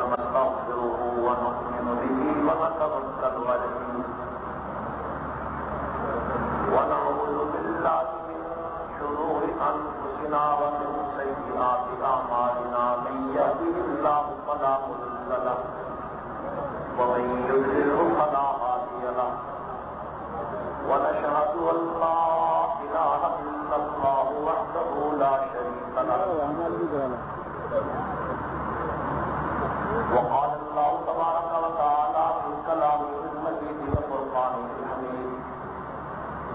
ونستغفره ونؤمن به ونتوكل عليه ونعوذ بالله من شرور أنفسنا ومن سيئات أعمالنا. من يهده الله فلا مضل له ومن يضلله فلا هادي له. ونشهد أن لا إله إلا الله وحده لا شريك له. وقال الله تبارك وتعالى في كلامه المجيد وفرقانه الحميد.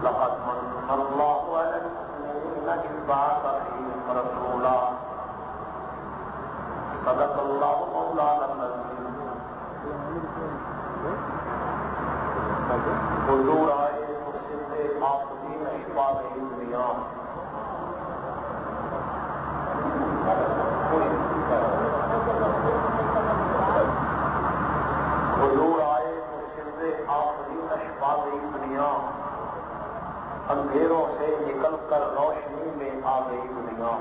لقد من الله على المؤمنين إذ بعث فيهم رسولا. صدق الله مولانا العظيم. حضور آئے مسلم آپ دین اشفا کی دنیا حضور آئے مسلم آخری اشفا کی دنیا اندھیروں سے نکل کر روشنی میں آ گئی دنیا۔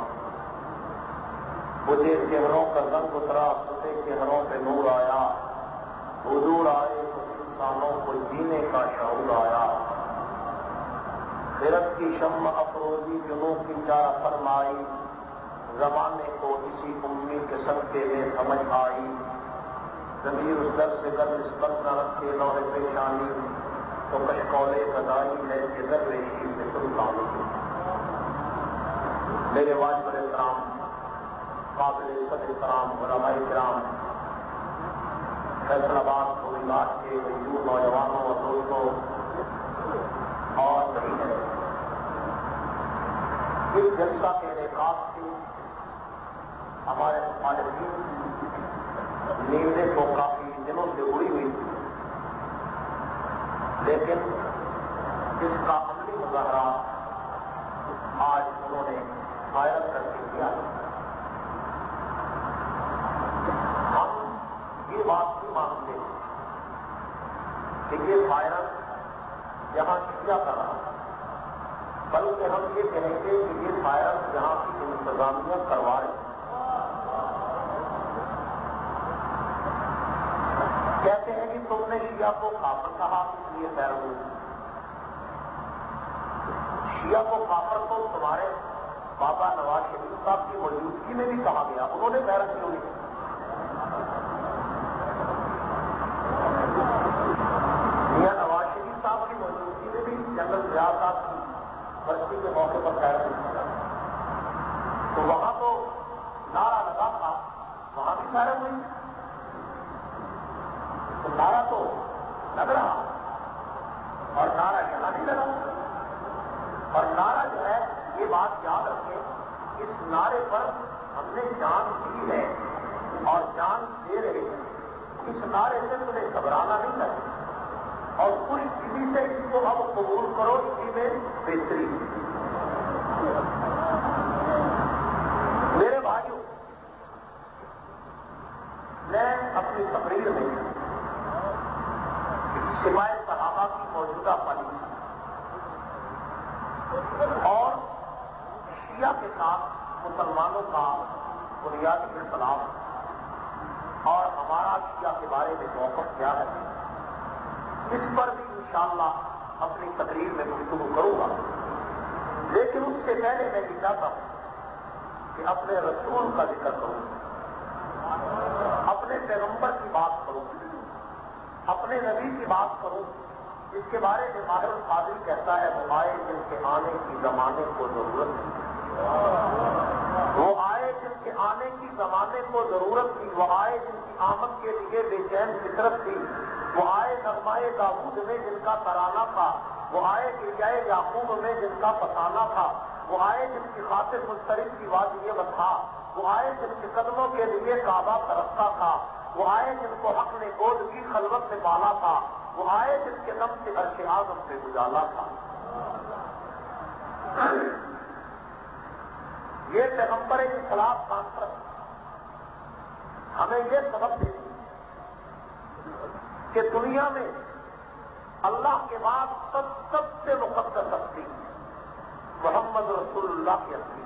مجھے چہروں کا رنگ اترا ستے چہروں پہ نور آیا۔ حضور آئے تو انسانوں کو جینے کا شعور آیا۔ خرت کی شم افروزی جنوب کی چارہ فرمائی۔ زمانے کو اسی امید کے صدقے میں سمجھ آئی۔ زمین اس در سے گر نسبت نہ رکھے، لوہے پیشانی تو کشکولے بدائی ہے کہ در ریشی میں سلطان میرے واجب کرام قابل عزت کرام علماء کرام، فیصل آباد کو کے مزدور نوجوانوں اور دوستوں، اور اس جلسہ کے انعقاد سے ہمارے مالکین نیندیں تو کافی دنوں سے اڑی ہوئی تھی، لیکن اس کا عملی مظاہرہ آج انہوں نے وائرل کر کے کیا ہم یہ بات نہیں مانتے کہ یہ وائرس یہاں کیا کر رہا بلکہ ہم یہ کہیں گے کہ یہ وائرس یہاں کی انتظامیہ کروا رہے کہتے ہیں کہ تم نے شیعہ کو کافر کی اس لیے شیعہ کو کافر تو تمہارے بابا نواز شریف صاحب کی موجودگی میں بھی کہا گیا، انہوں نے پیرا کیوں نہیں میاں نواز شریف صاحب کی موجودگی میں بھی جنرل ریاض صاحب کی برسی کے موقع پر پیر نہیں کیا تو وہاں تو نعرہ لگا تھا وہاں بھی پیر ہوئی تو نعرہ تو لگ رہا اور نعرہ یہاں نہیں لگا اور نعرہ جو ہے یہ بات یاد رکھیں اس نعرے پر ہم نے جان دی ہے اور جان دے رہے ہیں اس نعرے سے تمہیں گھبرانا نہیں لگے اور خوش دلی سے اس کو اب قبول کرو اسی میں بہتری میرے بھائیوں میں اپنی تقریر میں سوائے صحابہ کی موجودہ پالیسی اور شیعہ کے ساتھ مسلمانوں کا بنیادی اختلاف اور ہمارا شیعہ کے بارے میں موقف کیا ہے اس پر بھی انشاءاللہ اپنی تقریر میں گفتگو کروں گا لیکن اس سے پہلے میں یہ چاہتا ہوں کہ اپنے رسول کا ذکر کروں اپنے پیغمبر کی بات کروں اپنے نبی کی بات کروں، اس کے بارے میں ماہر القادری کہتا ہے وہ آئے جن کے آنے کی زمانے کو ضرورت تھی وہ آئے جن کے آنے کی زمانے کو ضرورت تھی وہ آئے جن کی آمد کے لیے بے چین فطرت تھی۔ وہ آئے نغمائے داود میں جن کا ترانہ تھا۔ وہ آئے گریائے یعقوب میں جن کا پسانہ تھا۔ وہ آئے جن کی خاطر مسترد کی بات یہ تھا۔ وہ آئے جن کے قدموں کے لیے کعبہ ترستا تھا۔ وہ آئے جن کو حق نے گود کی خلوت سے پالا تھا، وہ آئے جن کے دم سے عرش اعظم سے اجالا تھا۔ یہ پیغمبر انقلاب کانفرنس ہمیں یہ سبق دیتی کہ دنیا میں اللہ کے بعد سب سب سے مقدس ہستی محمد رسول اللہ کی ہستی۔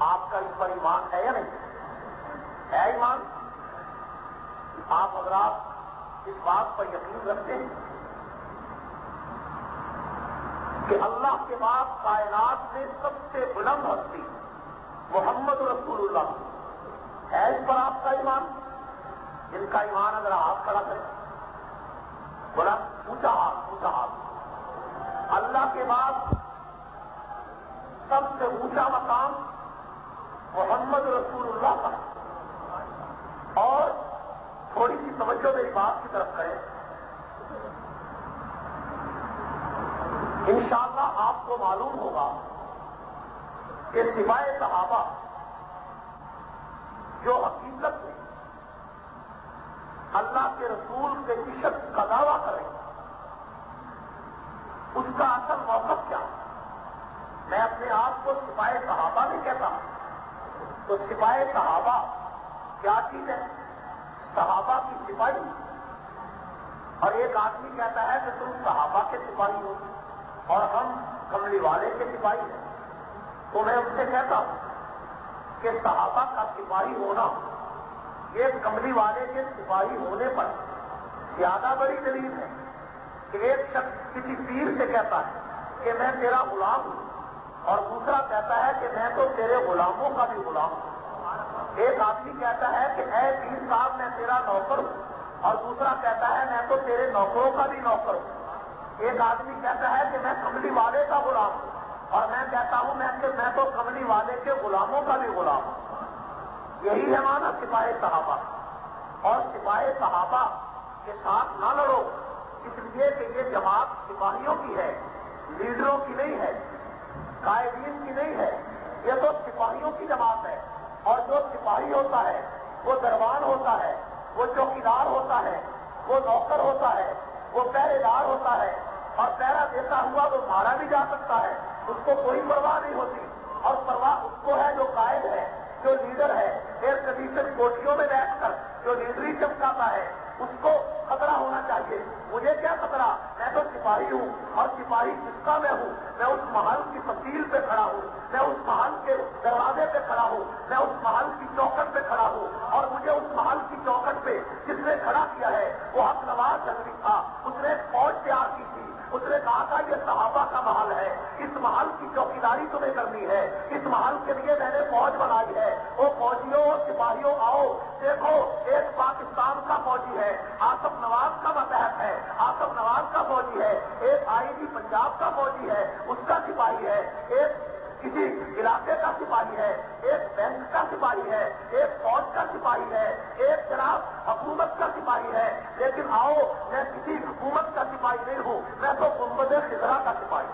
آپ کا اس پر ایمان ہے یا نہیں؟ ہے ایمان؟ آپ حضرات اس بات پر یقین رکھتے ہیں کہ اللہ کے بعد کائنات میں سب سے بلند ہستی محمد رسول اللہ ہے اس پر آپ کا ایمان؟ جن کا ایمان اگر آپ کھڑا کریں، بڑا اونچا ہاتھ اونچا ہاتھ۔ اللہ کے بعد سب سے اونچا مقام محمد رسول اللہ کا اور تھوڑی سی توجہ میری بات کی طرف کریں۔ انشاءاللہ آپ کو معلوم ہوگا کہ سوائے صحابہ جو حقیقت میں اللہ کے رسول کے عشق کا دعویٰ کریں، اس کا اصل موقف کیا؟ میں اپنے آپ کو سپاہی صحابہ نہیں کہتا تو سپاہی صحابہ کیا چیز ہے؟ صحابہ کی سپاہی۔ اور ایک آدمی کہتا ہے کہ تم صحابہ کے سپاہی ہو اور ہم کملی والے کے سپاہی ہیں۔ تو میں ان سے کہتا ہوں کہ صحابہ کا سپاہی ہونا، یہ کملی والے کے سپاہی ہونے پر زیادہ بڑی دلیل ہے کہ ایک شخص کسی پیر سے کہتا ہے کہ میں تیرا غلام ہوں اور دوسرا کہتا ہے کہ میں تو تیرے غلاموں کا بھی غلام ہوں۔ ایک آدمی کہتا ہے کہ اے پیر صاحب، میں تیرا نوکر ہوں۔ اور دوسرا کہتا ہے، میں تو تیرے نوکروں کا بھی نوکر ہوں۔ ایک آدمی کہتا ہے کہ میں کملی والے کا غلام ہوں۔ اور میں کہتا ہوں، میں کہ میں تو کملی والے کے غلاموں کا بھی غلام ہوں۔ یہی ہے مانا سپاہی صحابہ۔ اور سپاہی صحابہ کے ساتھ نہ لڑو۔ اس لیے کہ یہ جماعت سپاہیوں کی ہے، لیڈروں کی نہیں ہے، قائدین کی نہیں ہے۔ یہ تو سپاہیوں کی جماعت ہے۔ اور جو سپاہی ہوتا ہے، وہ دربان ہوتا ہے، وہ چوکیدار ہوتا ہے، وہ نوکر ہوتا ہے، وہ پہرے دار ہوتا ہے، اور پہرا دیتا ہوا وہ مارا بھی جا سکتا ہے، اس کو کوئی پرواہ نہیں ہوتی۔ اور پرواہ اس کو ہے جو قائد ہے، جو لیڈر ہے ایئر کنڈیشن کوٹھیوں میں بیٹھ کر، جو لیڈری چمکاتا ہے۔ اس کو خطرہ ہونا چاہیے۔ مجھے کیا خطرہ؟ میں تو سپاہی ہوں اور سپاہی جس کا میں ہوں؟ میں اس محل کی تفصیل پہ کھڑا ہوں۔ میں اس محل کے دروازے پہ کھڑا ہوں۔ میں اس محل کی چوکٹ پہ کھڑا ہوں۔ اور مجھے اس محل کی چوکٹ پہ جس نے کھڑا کیا ہے، وہ حق نواز جنگی تھا۔ اس نے فوج تیار کی اس نے کہا تھا یہ صحابہ کا محل ہے۔ اس محل کی چوکیداری تمہیں کرنی ہے۔ اس محل کے لیے میں نے فوج بنائی ہے۔ وہ فوجیوں اور سپاہیوں آؤ۔ دیکھو، ایک پاکستان کا فوجی ہے، آصف نواز کا متحد ہے۔ آصف نواز کا فوجی ہے، ایک آئی جی پنجاب کا فوجی ہے، اس کا سپاہی ہے۔ ایک کسی علاقے کا سپاہی ہے، ایک بینک کا سپاہی ہے، ایک فوج کا سپاہی ہے، ایک جناب حکومت کا سپاہی ہے۔ لیکن آؤ، میں کسی حکومت کا سپاہی نہیں ہوں۔ میں تو خزرا کا سپاہی۔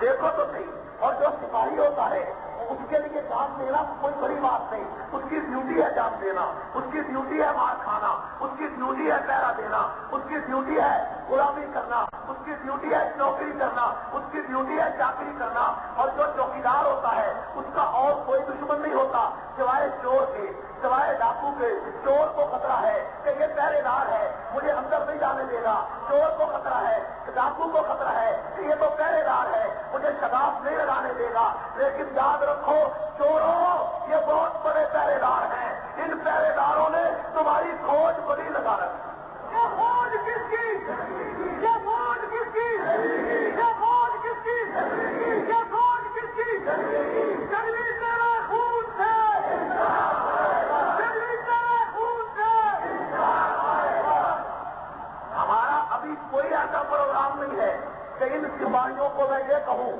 دیکھو تو صحیح، اور جو سپاہی ہوتا ہے، اس کے لیے جان دینا کوئی بڑی بات نہیں۔ اس کی ڈیوٹی ہے جان دینا، اس کی ڈیوٹی ہے مار کھانا، اس کی ڈیوٹی ہے پیرا دینا، اس کی ڈیوٹی ہے غلامی کرنا، اس کی ڈیوٹی ہے نوکری کرنا، اس کی ڈیوٹی ہے چاکری کرنا۔ اور جو چوکیدار ہوتا ہے، اس کا اور کوئی دشمن نہیں ہوتا۔ سوائے چور کے، سوائے ڈاکو کے، چور کو خطرہ ہے کہ یہ پہرے دار ہے، مجھے اندر نہیں جانے دے گا۔ چور کو خطرہ ہے ڈاکو کو خطرہ ہے کہ یہ تو پہرے دار ہے، مجھے شداب نہیں لگانے دے گا۔ لیکن یاد رکھو، چوروں، یہ بہت بڑے پہرے دار ہیں۔ ان پہرے داروں نے تمہاری کھوج بڑی لگا رکھی۔ یہ فوج کس کی یہ فوج کس کی یہ فوج کس کی یہ فوج کس کی جنگلی تیرا خون سے جنگلی تیرا خون سے ہمارا ابھی کوئی ایسا پروگرام نہیں ہے کہ ان سپاہیوں کو میں یہ کہوں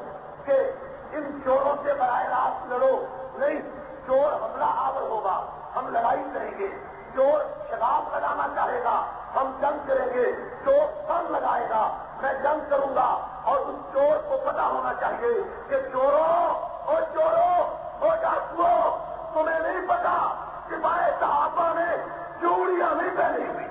کہ ان چوروں سے براہ راست لڑو۔ نہیں، چور حملہ آور ہوگا۔ ہم لڑائی کریں گے۔ چور شراب لگانا چاہے گا، ہم جنگ کریں گے۔ چور سن لگائے گا، میں جنگ کروں گا۔ اور اس چور کو پتا ہونا چاہیے کہ چوروں اور چوروں اور ڈاکو تمہیں نہیں پتا کہ سپاہی صحابہ نے چوڑیاں نہیں پہنی۔ ہوئی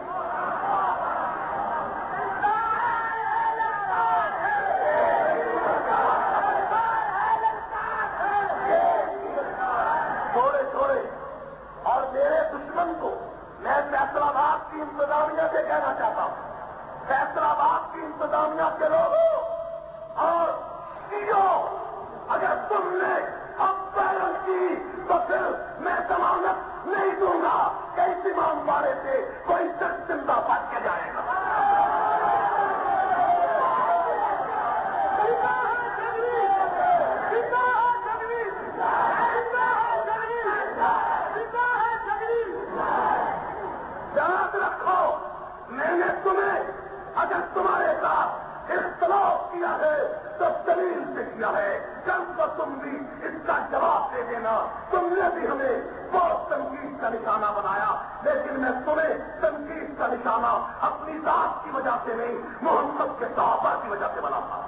چھوڑے چھوڑے اور میرے دشمن کو میں فیصلہ آباد کی انتظامیہ سے کہنا چاہتا ہوں۔ فیصلہ آباد کی انتظامیہ کے لوگوں اور سیو اگر تم نے اب پیرنٹ کی تو پھر میں ضمانت نہیں دوں گا کئی ایمان بارے سے کوئی شخص چنتا پڑ کے جائے گا یاد رکھو میں نے تمہیں اگر تمہارے ساتھ اختلاف کیا ہے تو دلیل سے کیا ہے جب تو تم بھی اس کا جواب دے دینا تم نے بھی ہمیں بہت تنقید کا نشانہ بنایا، لیکن میں تمہیں تنقید کا نشانہ اپنی ذات کی وجہ سے نہیں، محمد کے صحابہ کی وجہ سے بنا تھا۔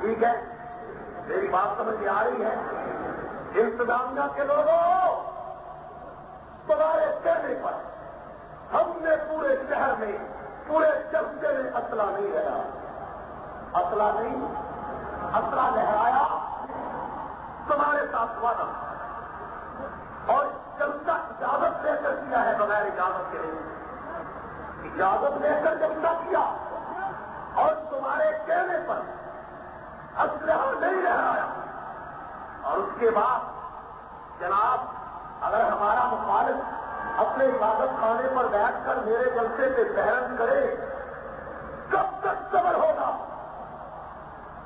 ٹھیک ہے، میری بات سمجھ میں آ رہی ہے؟ انتظامیہ کے لوگوں، تمہارے کہنے پر ہم نے پورے شہر میں، پورے جلسے میں اصلہ نہیں رہا اصلہ نہیں، اصلہ لہرایا تمہارے ساتھ وعدہ۔ اور جلسہ اجازت لے کر کیا ہے بغیر اجازت کے لیے۔ اجازت لے کر جلسہ کیا اور تمہارے کہنے پر اسلحہ نہیں لہرایا اور اس کے بعد جناب، اگر ہمارا مخالف اپنے عبادت خانے پر بیٹھ کر میرے جلسے پہ بحرن کرے، کب تک صبر ہوگا؟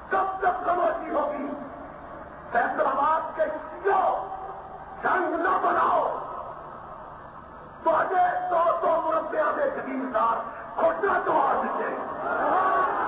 کب تک خاموشی ہوگی؟ فیصلہ کے کیوں جنگ نہ بناؤ۔ تو اجے دو سو مربع میں جگیردار کھوٹا تو آ دیجیے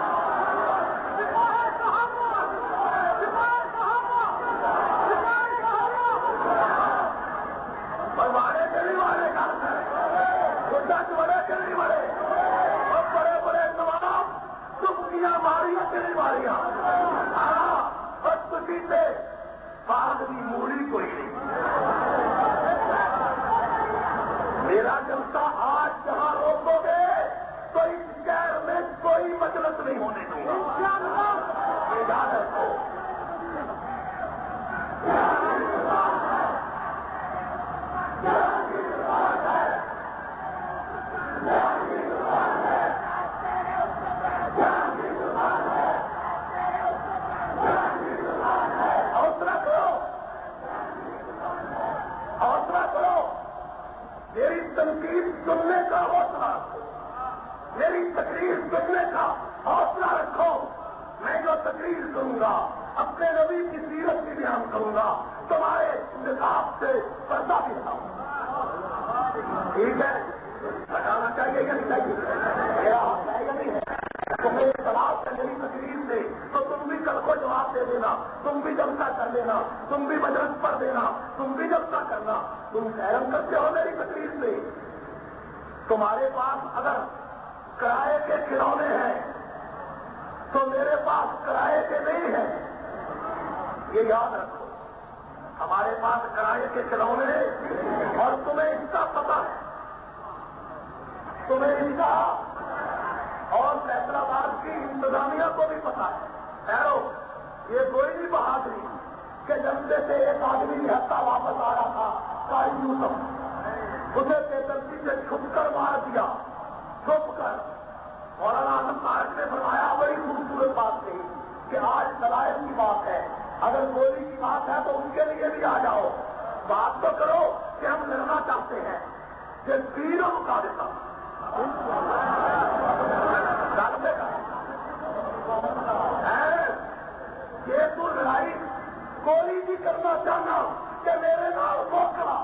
گولی بھی کرنا چاہنا کہ میرے نام موقع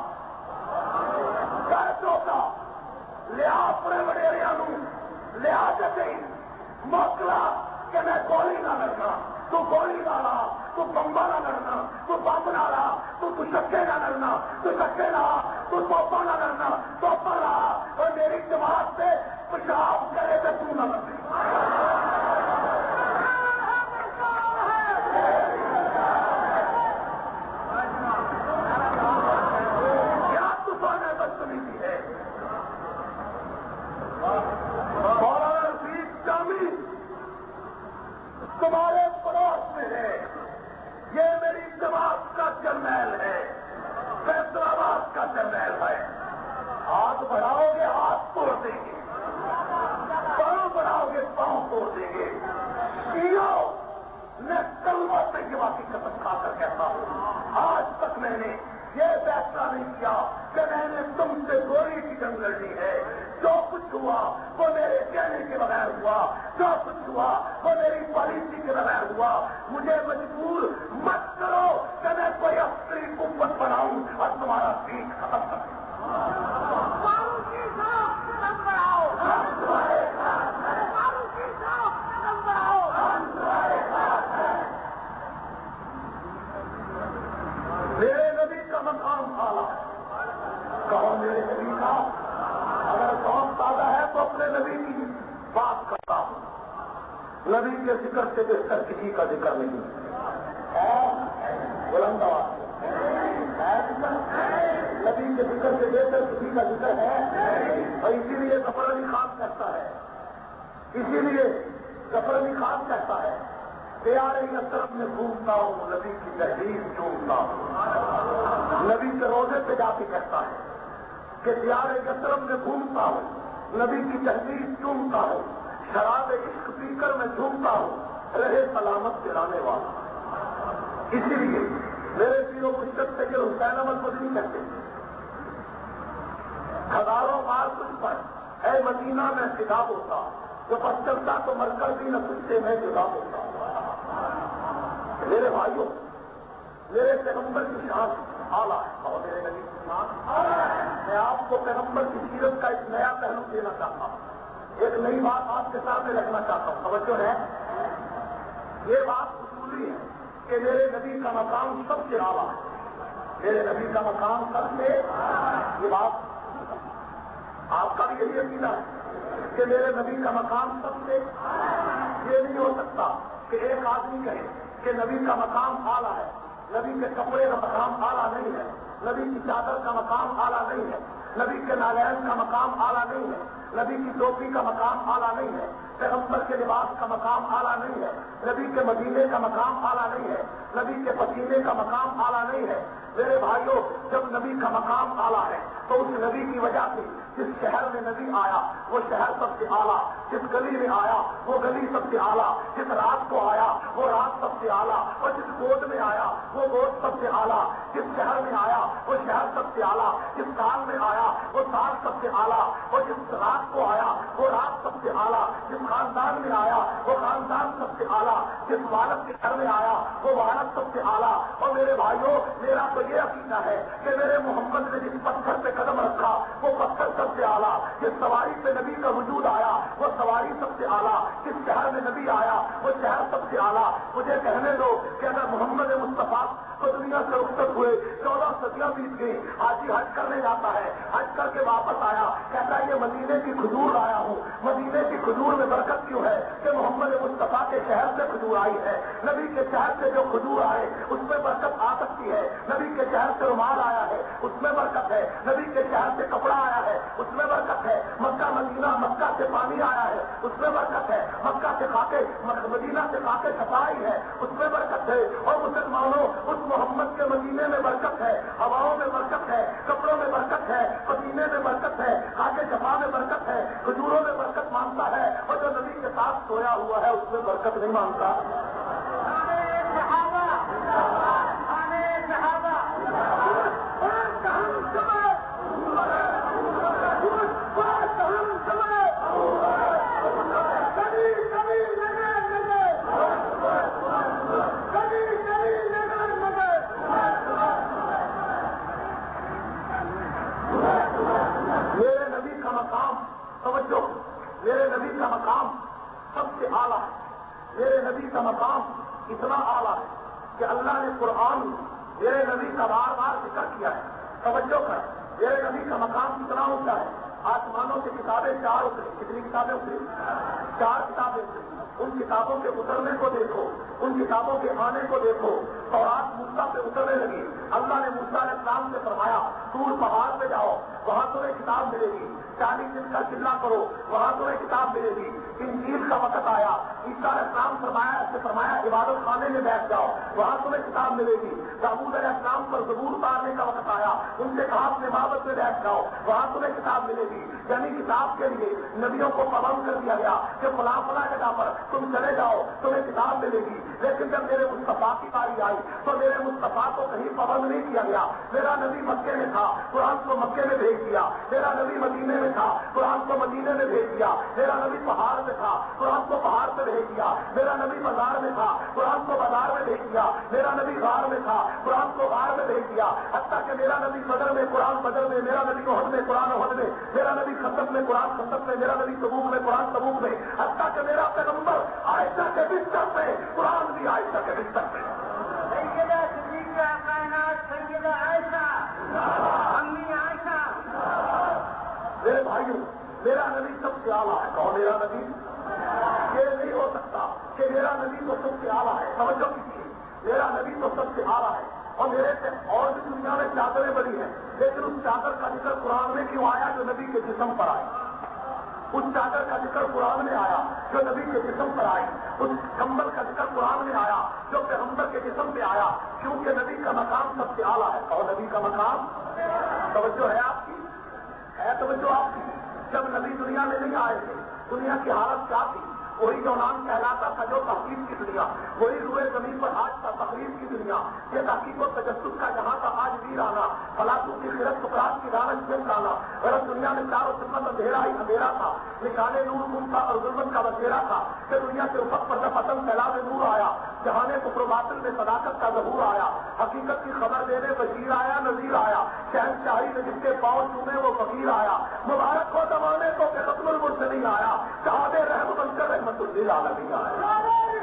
کر لیا اپنے وڈیریا لیا جی موکلا کہ میں گولی نہ لڑنا۔ تو گولی نہ لا تو بمبا نہ لڑنا۔ تو بمب نہ لا تو چکے نہ لڑنا۔ تو چکے نہ تو توپا نہ لڑنا۔ توپا لا اور میری جماعت سے پیشاب کرے تو تو نہ لڑنا تمہارے پڑوس میں ہے۔ یہ میری جماعت کا جرنیل ہے۔ فیصلہ آباد کا جرنیل ہے۔ ہاتھ بڑھاؤ گے، ہاتھ توڑ دیں گے۔ پاؤں بڑھاؤ گے، پاؤں توڑ دیں گے۔ پیو میں کلوا تجربہ کی قسم کھا کر کہتا ہوں۔ آج تک میں نے یہ فیصلہ نہیں کیا کہ میں نے تم سے گوری کی جنگ لڑنی ہے۔ ہوا وہ میرے کہنے کے بغیر ہوا جو کچھ ہوا وہ میری پالیسی کے بغیر ہوا۔ مجھے مجبور مت کرو کہ میں کوئی اپنی قوت بناؤں اور تمہارا سیٹ ختم کر میرے نبی کا مقام آلہ کہو میرے نبی کا اگر قوم تازہ ہے تو اپنے نبی کی بات کرتا ہوں نبی کے ذکر سے بہتر کسی کا ذکر نہیں بلند آواز نبی کے ذکر سے بہتر کسی کا ذکر ہے۔ اور اسی لیے کپڑا بھی خاص کرتا ہے۔ اسی لیے کپڑا بھی خاص کرتا ہے۔ پیارے طرف میں گھومتا ہوں، نبی کی تحریر چومتا ہوں۔ نبی کے روزے پہ جا کے کہتا ہے کہ پیارے طرف میں گھومتا ہوں، نبی کی تحریر چومتا ہوں۔ شراب عشق پی کر میں جھومتا ہوں، رہے سلامت چلانے والا۔ اسی لیے میرے پیروں مشرق سے جو حسین احمد کو نہیں کہتے ہزاروں بار کچھ پر، اے مدینہ میں کتاب ہوتا جو پر چلتا تو مرکز بھی نہ سکتے میں جدا ہوتا۔ میرے بھائیوں، میرے پیغمبر کی شان آلہ ہے۔ اور میرے نبی کی شان میں آپ کو پیغمبر کی سیرت کا ایک نیا پہلو دینا چاہتا ہوں۔ ایک نئی بات آپ کے سامنے رکھنا چاہتا ہوں۔ توجہ ہے؟ یہ بات اصولی ہے کہ میرے نبی کا مقام سب سے آلہ ہے۔ میرے نبی کا مقام سب سے یہ بات آپ کا بھی یہی عقیدہ ہے کہ میرے نبی کا مقام سب سے یہ نہیں ہو سکتا کہ ایک آدمی کہے کہ نبی کا مقام آلہ ہے۔ نبی کے کپڑے کا مقام آلہ نہیں ہے۔ نبی کی چادر کا مقام آلہ نہیں ہے۔ نبی کے نالین کا مقام آلہ نہیں ہے۔ نبی کی ٹوپی کا مقام اعلیٰ نہیں ہے، پیغمبر کے لباس کا مقام آلہ نہیں ہے، نبی کے مدینے کا مقام اعلیٰ نہیں ہے، نبی کے پسینے کا مقام اعلیٰ نہیں ہے۔ میرے بھائیوں جب نبی کا مقام آلہ ہے تو اس نبی کی وجہ سے جس شہر میں نبی آیا، وہ شہر سب سے آلہ جس گلی میں آیا، وہ گلی سب سے آلہ جس رات کو آیا، وہ رات سب سے آلہ اور جس گود میں آیا، وہ گود سب سے آلہ جس شہر میں آیا، وہ شہر سب سے آلہ جس سال میں آیا، وہ سال سب سے آلہ اور جس رات کو آیا، وہ رات سب سے آلہ جس خاندان میں آیا، وہ خاندان سب سے آلہ جس والد کے گھر میں آیا، وہ والد سب سے آلہ اور میرے بھائیوں، میرا تو یہ عقیدہ ہے کہ میرے محمد نے جس پتھر پہ قدم رکھا، وہ پتھر سب سے اعلیٰ، جس سواری پہ نبی کا وجود آیا، وہ سواری سب سے اعلیٰ، جس شہر میں نبی آیا، وہ شہر سب سے اعلیٰ۔ مجھے کہنے دو کہ اگر محمد مصطفیٰ دنیا سے رخصت ہوئے، چودہ صدیاں بیت گئی حاجی حج کرنے جاتا ہے۔ حج کر کے واپس آیا، کہتا ہے، یہ مدینے کی کھجور آیا ہوں۔ مدینے کی کھجور میں برکت کیوں ہے کہ محمد مصطفیٰ کے شہر سے کھجور آئی ہے؟ نبی کے شہر سے جو کھجور آئے، اس میں برکت آ سکتی ہے۔ نبی کے شہر سے رومال آیا ہے، اس میں برکت ہے۔ نبی کے شہر سے کپڑا آیا ہے، اس میں برکت ہے۔ مکہ، مدینہ، مکہ سے پانی آیا ہے، اس میں برکت ہے۔ مکہ سے خاکے، مدینہ سے خاکے صفائی ہے، اس میں برکت ہے۔ اور مسلمانوں، اس محمد کے مدینے میں برکت ہے، ہواؤں میں برکت ہے، کپڑوں میں برکت ہے پسینے میں برکت ہے آگے شفا میں برکت ہے، کھجوروں میں برکت مانتا ہے، اور جو نبی کے ساتھ سویا ہوا ہے، اس میں برکت نہیں مانتا میرے نبی کا مقام توجہ میرے نبی کا مقام سب سے اعلیٰ ہے۔ میرے نبی کا مقام اتنا اعلیٰ ہے کہ اللہ نے قرآن میرے نبی کا بار بار ذکر کیا ہے۔ توجہ کر۔ میرے نبی کا مقام کتنا اونچا ہے۔ آسمانوں کی کتابیں چار اتری۔ کتنی کتابیں اتری؟ چار کتابیں اتری۔ ان کتابوں کے اترنے کو دیکھو۔ ان کتابوں کے آنے کو دیکھو۔ اور آج موسا پہ اترنے لگی۔ اللہ نے موسا علیہ السلام سے فرمایا، دور پہاڑ پہ جاؤ، وہاں تمہیں کتاب ملے گی۔ چالیس دن کا چلا کرو، وہاں تمہیں کتاب ملے گی۔ انجیل کا وقت آیا۔ عیسیٰ علیہ السلام فرمایا سے فرمایا، عبادت خانے میں بیٹھ جاؤ، وہاں تمہیں کتاب ملے گی۔ داود علیہ السلام پر زبور اتارنے کا وقت آیا۔ ان سے کہا اپنے بابت میں بیٹھ جاؤ، وہاں تمہیں کتاب ملے گی۔ یعنی کتاب کے لیے نبیوں کو پابند کر دیا گیا کہ فلاں فلاں جگہ پر تم چلے جاؤ، تم ملے گی۔ لیکن جب میرے مصطفیٰ کی باری آئی تو میرے مصطفیٰ کو کہیں پابند نہیں کیا گیا۔ میرا نبی مکے میں تھا، قرآن کو مکے میں بھیج دیا۔ میرا نبی مدینے میں تھا، قرآن کو مدینے میں بھیج دیا۔ میرا نبی پہاڑ میں تھا، قرآن کو پہاڑ پہ بھیج دیا۔ میرا نبی بازار میں تھا، قرآن کو بازار میں بھیج دیا۔ میرا نبی غار میں تھا، قرآن کو غار میں بھیج دیا۔ حتیٰ کہ میرا نبی بدر میں، قرآن بدر میں، میرا نبی عہد میں، قرآن عہد میں، میرا نبی خطب میں، قرآن خطب میں، میرا نبی تبوک میں، قرآن تبوک میں۔ حتیٰ کہ میرا پیغمبر عائشہ کے بستر میں قرآن بھی عائشہ کے بستر میں میرے بھائیوں میرا نبی سب سے آلہ ہے۔ کہو میرا نبی؟ یہ نہیں ہو سکتا کہ میرا نبی تو سب سے آلہ ہے۔ توجہ کیجیے۔ میرا نبی تو سب سے آلہ ہے۔ اور میرے سے اور بھی دنیا میں چادریں بڑی ہیں لیکن اس چادر کا ذکر قرآن میں کیوں آیا جو نبی کے جسم پر آئی اس چادر کا ذکر قرآن میں آیا، جو نبی کے جسم پر آئی، اس کمبل کا ذکر قرآن میں آیا، جو پیغمبر کے جسم پہ آیا، کیونکہ نبی کا مقام سب سے آلہ ہے۔ اور نبی کا مقام؟ توجہ ہے آپ کی؟ ہے توجہ آپ کی؟ جب نبی دنیا میں نہیں آئے تھے، دنیا کی حالت کیا تھی؟ وہی جو نام کہلاتا تھا جو تحقیق کی دنیا، وہی روئے زمین پر آج کا تقریب کی دنیا۔ یہ تحقیق و تجسس کا جہاں کا آج بھی آنا فلاطو کی خرت سکرات کی رانت میں آنا غرض دنیا میں چاروں سمت اندھیرا ہی اندھیرا تھا۔ نشانے نور گم تھا اور ظلمت کا بسیرا تھا۔ کہ دنیا کے افق پر جب پتنگ پھیلا میں نور آیا، جہانے کو میں صداقت کا ظہور آیا۔ حقیقت کی خبر دینے بشیر آیا نظیر آیا۔ شہن شاہی میں جس کے پاؤں چومے وہ فقیر آیا۔ مبارک ہو زمانے کو کہ ختم المر نہیں آیا۔ چاہے رحم بن کر رحمت للعالمین عالمی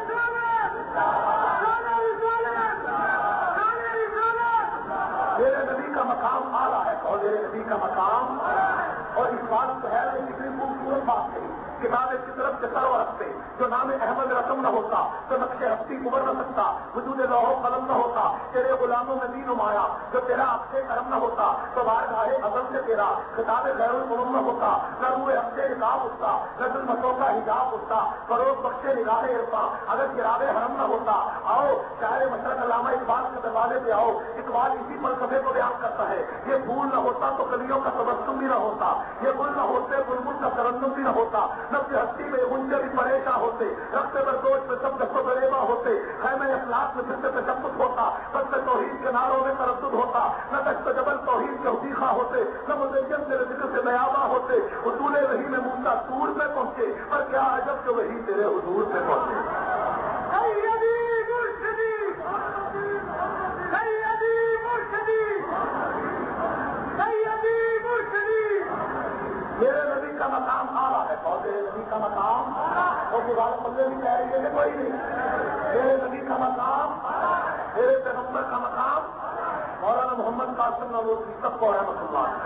میرے نبی کا مقام آ رہا ہے اور میرے نبی کا مقام اور اس بات کو ہے کتنی خوبصورت بات کہی کتاب کی طرف سے سرو رکھتے جو نام احمد رقم نہ ہوتا تو نقش ہفتی ابھر نہ سکتا، وجود لوہو قلم نہ ہوتا، تیرے غلاموں میں دین نمایا جو تیرا اب سے کرم نہ ہوتا، تو بار گاہے ازل سے تیرا کتاب غیر القلم نہ ہوتا، نہ روئے اب سے نکاب اٹھتا نہ دل مسوں کا حجاب اٹھتا فروغ بخشے نگاہ ارفا اگر گراوے حرم نہ ہوتا، آؤ، شاعر مشرق علامہ اقبال کے دروازے پہ آؤ، اقبال اسی فلسفے کو بیان کرتا ہے، یہ پھول نہ ہوتا تو کلیوں کا تبسم بھی نہ ہوتا، یہ گل نہ ہوتے بلبل کا ترنم بھی نہ ہوتا نب ہستی میں انچے بھی پریشان ہوتے، رقص رقصے بردوش میں سب دست بریبا ہوتے ہے میں اخلاق میں جس سے تشدد ہوتا سب سے توحید کے ناروں میں تردد ہوتا۔ نہ دست جبل توحید کے حدیخہ ہوتے، نہ مزین میرے ذکر سے نیابا ہوتے۔ حضور وہی میں موسا دور میں پہنچے، پر کیا عجب جو وہی تیرے حضور میں پہنچے۔ کا مقام آ رہا ہے۔ اور نبی کا مقام اور دیوار پلے بھی کہہ رہی ہے کوئی نہیں۔ میرے نبی کا مقام میرے پیغمبر کا مقام مولانا محمد قاسم نوزی سب کو رحمت اللہ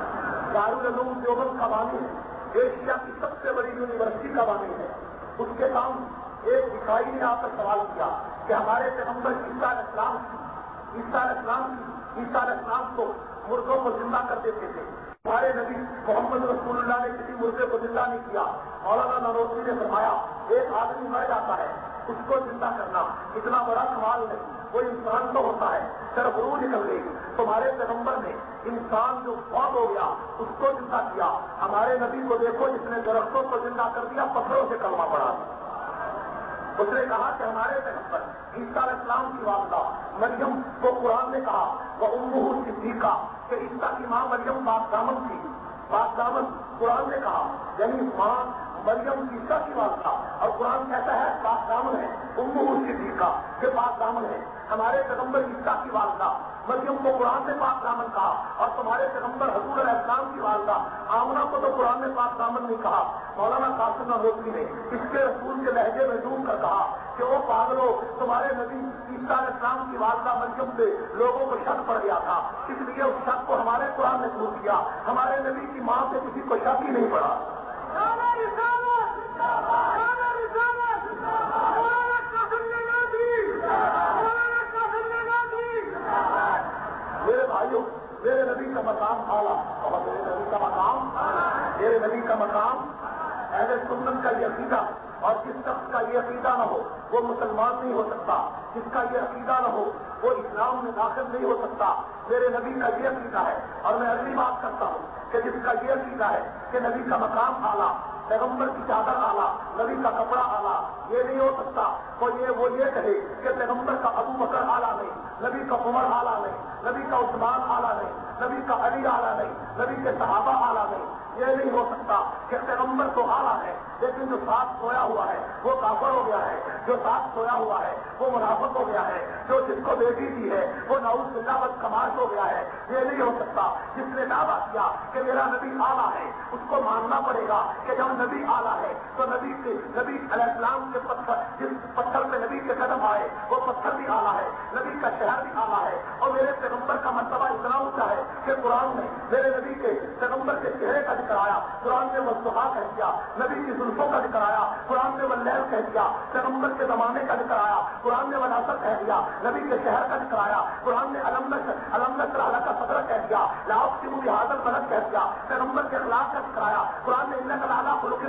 دارالعلوم دیوبند کا بانی ہے۔ ایشیا کی سب سے بڑی یونیورسٹی کا بانی ہے۔ اس کے کام ایک عیسائی نے آ کر سوال کیا کہ ہمارے پیغمبر عیسیٰ اسلام کی، عیسیٰ اسلام کی، عیسیٰ اسلام کو مردوں کو زندہ کر دیتے تھے۔ ہمارے نبی محمد رسول اللہ نے کسی مردے کو زندہ نہیں کیا۔ مولانا نروسی نے فرمایا، ایک آدمی مر جاتا ہے، اس کو زندہ کرنا اتنا بڑا سوال نہیں، وہ انسان تو ہوتا ہے، سربرو نکل گئی۔ تمہارے پیغمبر نے انسان جو فوت ہو گیا، اس کو زندہ کیا۔ ہمارے نبی کو دیکھو، جس نے درختوں کو زندہ کر دیا، پتھروں سے کلمہ پڑا۔ اس نے کہا کہ ہمارے پیغمبر عیسیٰ علیہ السلام کی والدہ مریم کو قرآن نے کہا، وہ امبو صدیقہ کہ عیسیٰ کی ماں مریم بات دامن تھی۔ بات دامن قرآن نے کہا یعنی ماں مریم عیسیٰ کی والدہ۔ اور قرآن کہتا ہے پاک دامن ہے امبو صدیقہ کہ پاک دامن ہے۔ ہمارے پیغمبر عیسیٰ کی والدہ مریم کو قرآن نے پاک دامن کہا۔ اور تمہارے پیغمبر حضور علیہ السلام کی والدہ آمنا کو تو قرآن نے پاک دامن نہیں کہا۔ مولانا قاسم نوکی نے اس کے رسول کے لہجے میں ڈوب کر کہا کہ وہ پاگلو تمہارے نبی عیسیٰ علیہ السلام کی والدہ مریم سے لوگوں کو شک پڑ گیا تھا اس لیے اس شک کو ہمارے قرآن نے دور کیا ہمارے نبی کی ماں سے کسی کو شک ہی نہیں پڑا۔ میرے بھائیوں میرے نبی کا مقام آلہ اور میرے نبی کا مقام میرے نبی کا مقام اہل سنت کا یہ عقیدہ اور جس شخص کا یہ عقیدہ نہ ہو، وہ مسلمان نہیں ہو سکتا۔ جس کا یہ عقیدہ نہ ہو، وہ اسلام میں داخل نہیں ہو سکتا۔ میرے نبی کا یہ عقیدہ ہے، اور میں اگلی بات کرتا ہوں کہ جس کا یہ عقیدہ ہے کہ نبی کا مقام آلہ پیغمبر کی چادر آلہ نبی کا کپڑا آلہ یہ نہیں ہو سکتا۔ تو یہ، وہ یہ کہے کہ پیغمبر کا ابو بکر آلہ نہیں، نبی کا عمر آلہ نہیں، نبی کا عثمان آلہ نہیں، نبی کا علی آلہ نہیں، نبی کے صحابہ آلہ نہیں۔ یہ نہیں ہو سکتا کہ پیغمبر تو آلہ ہے۔ لیکن جو ساتھ سویا ہوا ہے، وہ کافر ہو گیا ہے۔ جو ساتھ سویا ہوا ہے، وہ منافق ہو گیا ہے۔ جو جس کو بیٹی دی ہے، وہ ناؤز بد کماش ہو گیا ہے۔ یہ نہیں ہو سکتا، جس نے دعویٰ کیا کہ میرا نبی آلہ ہے، اس کو ماننا پڑے گا کہ جب نبی آلہ ہے، تو نبی کے نبی علیہ السلام کے پتھر، جس پتھر پہ نبی کے قدم آئے، وہ پتھر بھی آلہ ہے، نبی کا شہر بھی آلہ ہے۔ اور میرے پیغمبر کا مرتبہ اتنا اونچا ہے کہ قرآن نے میرے نبی کے پیغمبر کے چہرے کا ذکر آیا۔ قرآن نے وہ کہہ دیا نبی کی زلفوں کا ذکر آیا، قرآن نے ولیل کہہ دیا، پیغمبر کے زمانے کا ذکر آیا، قرآن نے وراثت کہہ دیا، نبی کے شہر کا ذکر آیا، قرآن نے علم علم نسر اللہ کا صدر کہہ دیا لاؤ کی مجھے حاضر مدد کہہ دیا، پیغمبر کے اخلاق کا ذکر آیا، قرآن نے اللہ کا خلق نظیر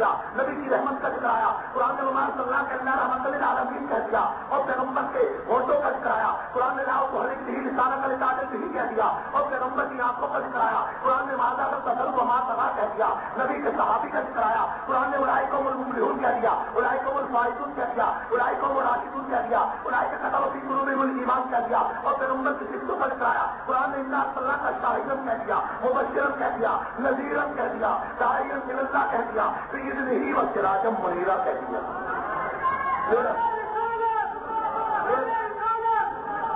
دیا نبی کی رحمت کا ذکر آیا قرآن نے صلی اللہ کے اللہ رحمت عالمین کہہ دیا اور پیغمبر کے ووٹوں کا ذکر آیا قرآن لاؤ کو ہر ایک نہیں نشانہ کا لٹاٹل نہیں کہہ دیا اور پیغمبر کی آنکھوں کا ذکر آیا قرآن نے مادہ کا تصل کو ماں سبا کہہ دیا نبی کے صحابی کا ذکر آیا قرآن نے اڑائی کو مل کہہ دیا اڑائی کو مل فائدون کہہ دیا اڑائی کو مل راشدون کہہ دیا اڑائی کا قدم اسی گرو میں مل ایمان کہہ دیا اور پھر امت کی قسطوں کا ذکر آیا قرآن نے اللہ اللہ کا شاہدم کہہ دیا مبشرم کہہ دیا نذیرم کہہ دیا شاہیم ملتا کہہ دیا پھر نہیں و سراجم منیرا کہہ دیا۔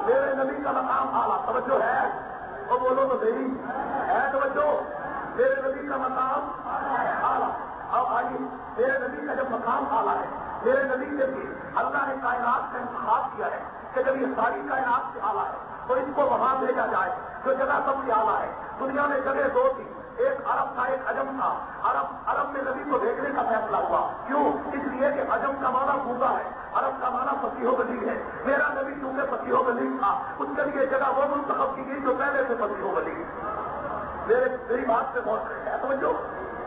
میرے نبی کا مقام آلہ توجہ ہے؟ وہ بولو تو صحیح۔ ہے توجہ؟ میرے نبی کا مقام آلہ اب آئیے، میرے نبی کا جب مقام آلہ ہے، میرے نبی کے بھی اللہ نے کائنات کا انتخاب کیا ہے کہ جب یہ ساری کائنات سے آلہ ہے، تو اس کو وہاں بھیجا جائے، جو جگہ سب سے آلہ ہے۔ دنیا میں جگہ دو تھی۔ ایک عرب تھا ایک عجم تھا۔ عرب عرب میں نبی کو بھیجنے کا فیصلہ ہوا۔ کیوں؟ اس لیے کہ عجم کا معنی بھوکا ہے۔ عرب کا معنی فصیح و بلی ہے۔ میرا نبی چونکہ فصیح و بلی تھا۔ اس کے لیے جگہ وہ منتخب کی گئی جو پہلے سے فصیح و بلی میرے میری بات سے بہت ہے سمجھو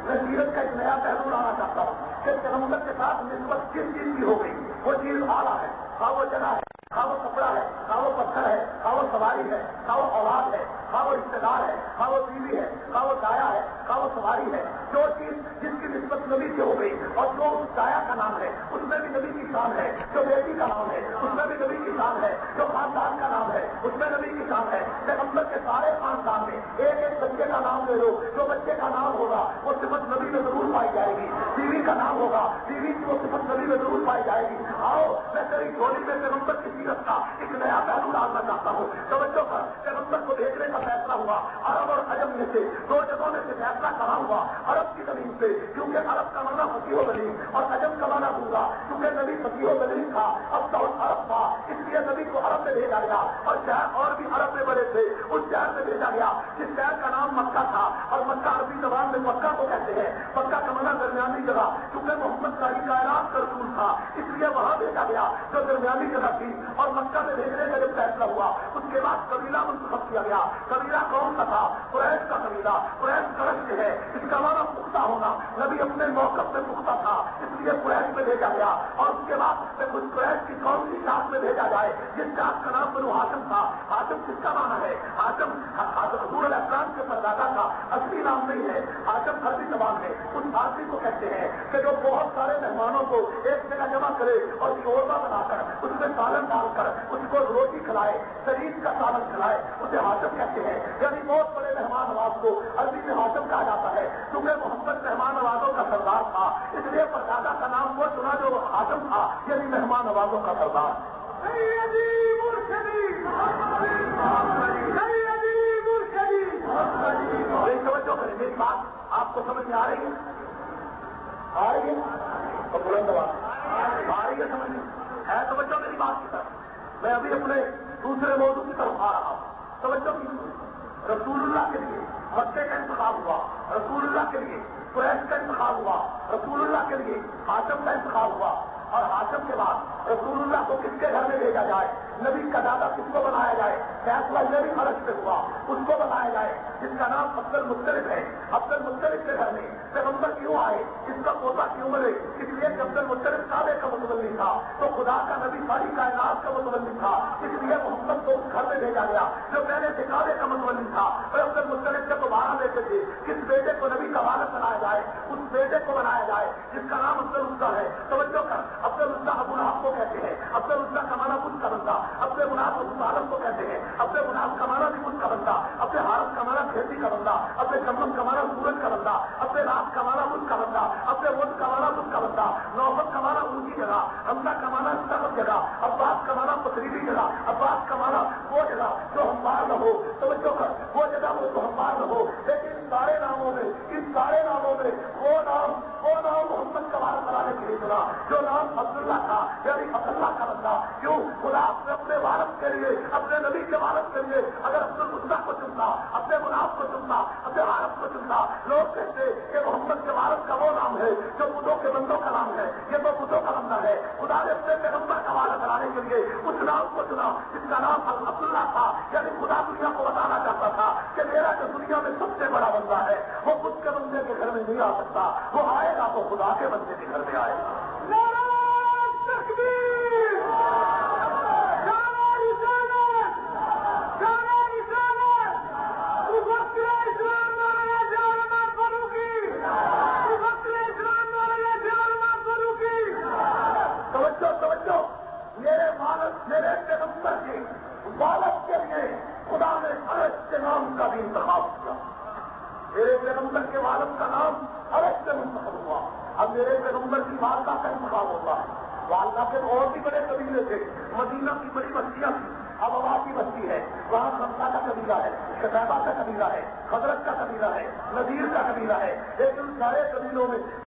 میں سیرت کا ایک نیا پہلو لانا چاہتا ہوں۔ کہ پیغمبر کے ساتھ نسبت کس چیز کی ہو گئی؟ وہ چیز آلہ ہے۔ ہاں وہ جگہ ہے ہاں وہ کپڑا ہے ہاں وہ پتھر ہے ہاں وہ سواری ہے ہاں وہ اولاد ہے۔ ہاں وہ رشتے دار ہے ہاں وہ بیوی ہے ہاں وہ دایا ہے ہاں وہ سواری ہے، جو چیز جس کی نسبت نبی سے ہو گئی اور جو دایا کا نام ہے، اس میں بھی نبی کی شان ہے، جو بیٹی کا نام ہے، اس میں بھی نبی کی شان ہے، جو خاندان کا نام ہے، اس میں نبی کی شان ہے۔ پیغمبر کے سارے خاندان میں ایک ایک بچے کا نام لے لو جو بچے کا نام ہوگا، وہ صفت نبی میں ضرور پائی جائے گی۔ بیوی کا نام ہوگا، بیوی کی وہ صفت نبی میں ضرور پائی جائے گی۔ آؤ، میں تیری جھولی میں پیغمبر کی سیرت کا ایک نیا پہلو ڈالنا چاہتا ہوں۔ توجہ کر، پیغمبر کو بھیجنے کا فیصلہ ہوا۔ عرب اور عجم میں سے، دو جگہوں میں سے فیصلہ کہاں ہوا۔ عرب کی زمین پہ کیونکہ عرب کا مانا فصیح و دلیل اور عجم کا مانا ہوگا کیونکہ نبی فصیح و دلیل تھا، اب تو عرب تھا، اس لیے نبی کو عرب میں بھیجا گیا اور شہر اور بھی عرب میں بڑے تھے، اس شہر میں بھیجا گیا، جس شہر کا نام مکہ تھا، اور مکہ عربی زبان میں مکہ کو کہتے ہیں۔ مکہ کا مانا درمیانی جگہ، کیونکہ محمد کا کائنات کا رسول تھا، اس لیے وہاں بھیجا گیا، جو درمیانی جگہ تھی، اور مکہ میں بھیجنے کا جب فیصلہ ہوا، اس کے بعد قبیلہ منتخب کیا گیا۔ قبیلہ کون سا تھا؟ قریش کا قبیلہ، قریش کرش ہے، اس کا مانا پختہ ہونا۔ نبی اپنے موقع پہ پختہ تھا، اس لیے قریش میں بھیجا گیا اور اس کے بعد کچھ قریش کی کون سی شاخ میں بھیجا جائے، جس شاخ کا نام بنو ہاشم تھا۔ ہاشم کس کا مانا ہے؟ ہاشم حضور علیہ السلام کے پردادا کا اصلی نام نہیں ہے ہاشم عربی زبان ہے۔ اس آدمی کو کہتے ہیں کہ جو بہت سارے مہمانوں کو ایک جگہ جمع کرے اور شوربا بنا کر، اس میں سالن ڈال کر، اس کو روٹی کھلائے شریر کا سالن کھلائے، اسے ہاشم کہتے ہیں۔ یعنی بہت بڑے مہمان نواز کو عربی میں حاصل کہا جاتا ہے، کیونکہ محمد مہمان نوازوں کا سردار تھا اس لیے پردادا کا نام وہ چنا جو حاصل تھا یعنی مہمان نوازوں کا سردار۔ توجہ کریں میری بات آپ کو سمجھ میں آ رہی ہے؟ آ رہی ہے؟ تو بلند آ رہی ہے سمجھ میں؟ ہے توجہ میری بات کی طرف۔ میں ابھی اپنے دوسرے موضوع کی طرف آ رہا ہوں۔ توجہ کی رسول اللہ کے لیے مکے کا انتخاب ہوا۔ رسول اللہ کے لیے قریش کا انتخاب ہوا، رسول اللہ کے لیے ہاشم کا انتخاب ہوا۔ اور ہاشم کے بعد رسول اللہ کو کس کے گھر میں بھیجا جائے؟ نبی کا دادا کس کو بنایا جائے؟ فیصلہ یہ بھی فرض پہ ہوا، اس کو بنایا جائے۔ جس کا نام عبد المختلف مطلب ہے عبد المختلف مطلب کے گھر میں پیغمبر کیوں آئے؟ اس کا پوتا کیوں ملے اس لیے کہ عبد المختلف مطلب کعبے کا متولی تھا، تو خدا کا نبی ساری کائنات کا متولی تھا۔ اس لیے محمد کو اس گھر میں بھیجا گیا، جو پہلے سے کعبے کا متولی تھا۔ اور عبد المختلف سے دوبارہ لیتے تھے، کس بیٹے کو نبی کا اس بیٹے کو بنایا جائے، جس کا نام افضل الزا ہے۔ توجہ کر افضل الزا ابو ناف کو کہتے ہیں۔ افضل الزا کمانا خود کا بندہ افضل مناف ابو عالم کو کہتے ہیں۔ افضل مناف کمانا بھی خود کا بندہ اپنے حارت کمانا کھیتی کا بندہ اپنے کمن کمانا سورج کا بندہ اپنے رات کمانا خود کا بندہ اپنے وقت کمانا خود کا بندہ نوبت کمانا ان کی جگہ حملہ کمانا سخت جگہ، عباس کمانا پتریلی جگہ، عباس کمانا وہ جگہ جو ہم بار نہ ہو۔ توجہ کر، وہ جگہ وہ تو ہموار نہ ہو، لیکن سارے ناموں میں ان سارے ناموں میں وہ نام وہ نام محمد کا وارث کرانے کے لیے چنا جو نام عبداللہ تھا یعنی عبداللہ کا بندہ۔ کیوں؟ خدا اپنے اپنے وارث کے لیے، اپنے نبی کے وارث کے لیے اگر عبد الدہ کو چنتا، اپنے مناف کو چنتا، اپنے وارث کو چنتا، لوگ کہتے کہ محمد کے وارث کا وہ نام ہے جو بدھوں کے بندوں کا نام ہے۔ یہ تو بدھوں کا بندہ ہے۔ خدا نے اپنے پیغمبر کا وعدہ کرانے کے لیے اس نام کو چنا، جس کا نام عبداللہ تھا۔ یعنی خدا دنیا کو بتانا چاہتا تھا کہ میرا جو دنیا میں سب سے بڑا بندہ ہے، وہ بدھ کے بندے کے گھر میں نہیں آ سکتا۔ وہ آئے گا تو خدا کے بندے کے گھر میں آئے۔ توجہ توجہ! میرے والد میرے پیغمبر کی والد کے لیے خدا نے ارج کے نام کا بھی انتخاب کیا۔ میرے پیغمبر کے والد کا نام ارج سے منتخب ہوا۔ اب میرے پیغمبر کی والدہ کا انتخاب ہوتا ہے۔ والدہ کے اور بھی بڑے قبیلے تھے۔ مدینہ کی بڑی بستیاں تھیں۔ اب ابا کی بستی ہے۔ وہاں خمسا کا قبیلہ ہے شہبہ کا قبیلہ ہے، حضرت کا قبیلہ ہے، نذیر کا قبیلہ ہے۔ لیکن سارے قبیلوں میں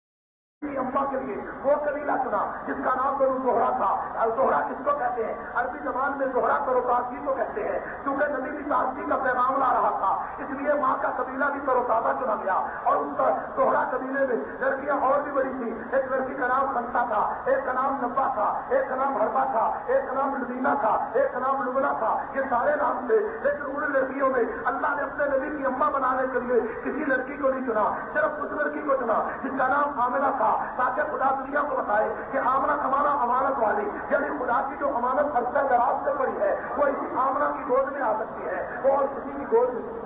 اما کے لیے وہ قبیلہ چنا جس کا نام بنو دوہرا تھا۔ دوہرا کس کو کہتے ہیں؟ عربی زبان میں دوہرا کرو کو کہتے ہیں کیونکہ نبی کی تازگی کا پیغام لا رہا تھا، اس لیے ماں کا قبیلہ بھی کرو تازہ چنا گیا۔ اور اس کا دوہرا قبیلے میں لڑکیاں اور بھی بڑی تھی ایک لڑکی کا نام خنسا تھا، ایک کا نام نبا تھا، ایک کا نام ہربا تھا، ایک کا نام لدینہ تھا، ایک کا نام لبنا تھا۔ یہ سارے نام تھے، لیکن ان لڑکیوں میں اللہ نے اپنے نبی کی اما بنانے کے لیے کسی لڑکی کو نہیں چنا، صرف اس لڑکی کو چنا جس کا نام عاملہ تھا۔ تاکہ خدا دنیا کو بتائے کہ آمنا کمانا امانت والی یعنی خدا کی جو امانت خرچہ دراز سے پڑی ہے، وہ اسی آمنا کی گود میں آ سکتی ہے، وہ اور کسی کی گود میں نہیں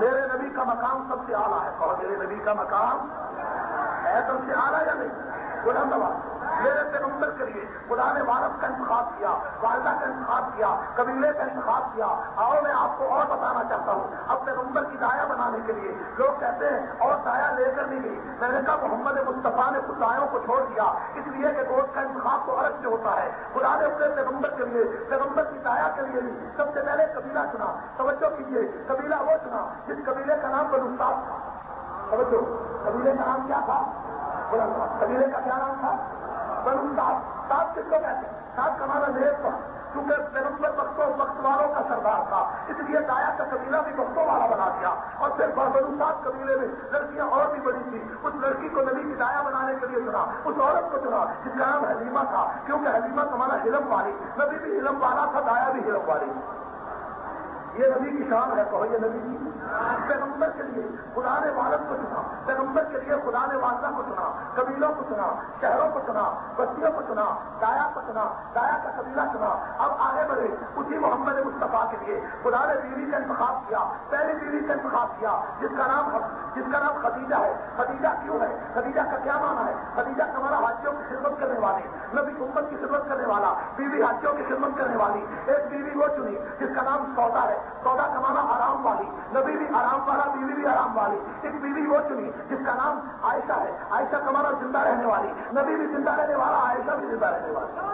میرے نبی کا مقام سب سے اعلیٰ ہے۔ اور میرے نبی کا مقام ہے سب سے اعلیٰ یا نہیں؟ بلند آواز میرے پیغمبر کے لیے خدا نے والد کا انتخاب کیا، والدہ کا انتخاب کیا، قبیلے کا انتخاب کیا۔ اور میں آپ کو اور بتانا چاہتا ہوں، اب پیغمبر کی دایا بنانے کے لیے لوگ کہتے ہیں، اور دایا لے کر نہیں گئی۔ میں نے کہا محمد مصطفیٰ نے کچھ دایوں کو چھوڑ دیا، اس لیے کہ گوشت کا انتخاب تو الگ سے ہوتا ہے۔ خدا نے اپنے پیغمبر کے لیے، پیغمبر کی دایا کے لیے بھی سب سے پہلے قبیلہ چنا۔ توجہ کیجیے قبیلہ وہ چنا جس قبیلے کا نام بلوستاد تھا۔ توجہ، قبیلے کا نام کیا تھا؟ قبیلے کا کیا نام تھا؟ بنو صاحب صاحب کس کو کہتے ہیں؟ صاحب کا مانا نیب پر کیونکہ پیغمبر وقتوں وقت والوں کا سردار تھا، اس لیے دایا کا قبیلہ بھی وقتوں والا بنا دیا۔ اور پھر بنو صاحب قبیلے میں لڑکیاں اور بھی بڑی تھی اس لڑکی کو نبی کی دایا بنانے کے لیے چنا، اس عورت کو چنا، جس کا نام حلیمہ تھا۔ کیونکہ حلیمہ کمانا ہلم والی، نبی بھی ہلم والا تھا، دایا بھی ہلم والی۔ یہ نبی کی شان ہے، کہو یہ نبی کی پیغمبر کے لیے خدا نے والد کو چنا پیغمبر کے لیے خدا نے والدہ کو چنا قبیلوں کو چنا شہروں کو چنا بستیوں کو چنا دایا کو چنا دایا کا قبیلہ چنا اب آگے بڑھے، اسی محمد مصطفیٰ کے لیے۔ خدا نے بیوی کا انتخاب کیا، پہلی بیوی کا انتخاب کیا، جس کا نام جس کا نام خدیجہ ہے۔ خدیجہ کیوں ہے؟ خدیجہ کا کیا مانا ہے؟ خدیجہ ہمارا حاجیوں کی خدمت کرنے والی، نبی امت کی خدمت کرنے والا، بیوی حاجیوں کی خدمت کرنے والی۔ ایک بیوی وہ چنی، جس کا نام سودا ہے۔ سودا کمانا آرام والی، نبی بھی آرام والا، بیوی بھی آرام والی۔ ایک بیوی وہ چنی جس کا نام عائشہ ہے۔ عائشہ کمانا زندہ رہنے والی۔ نبی بھی زندہ رہنے والا، عائشہ بھی زندہ رہنے والی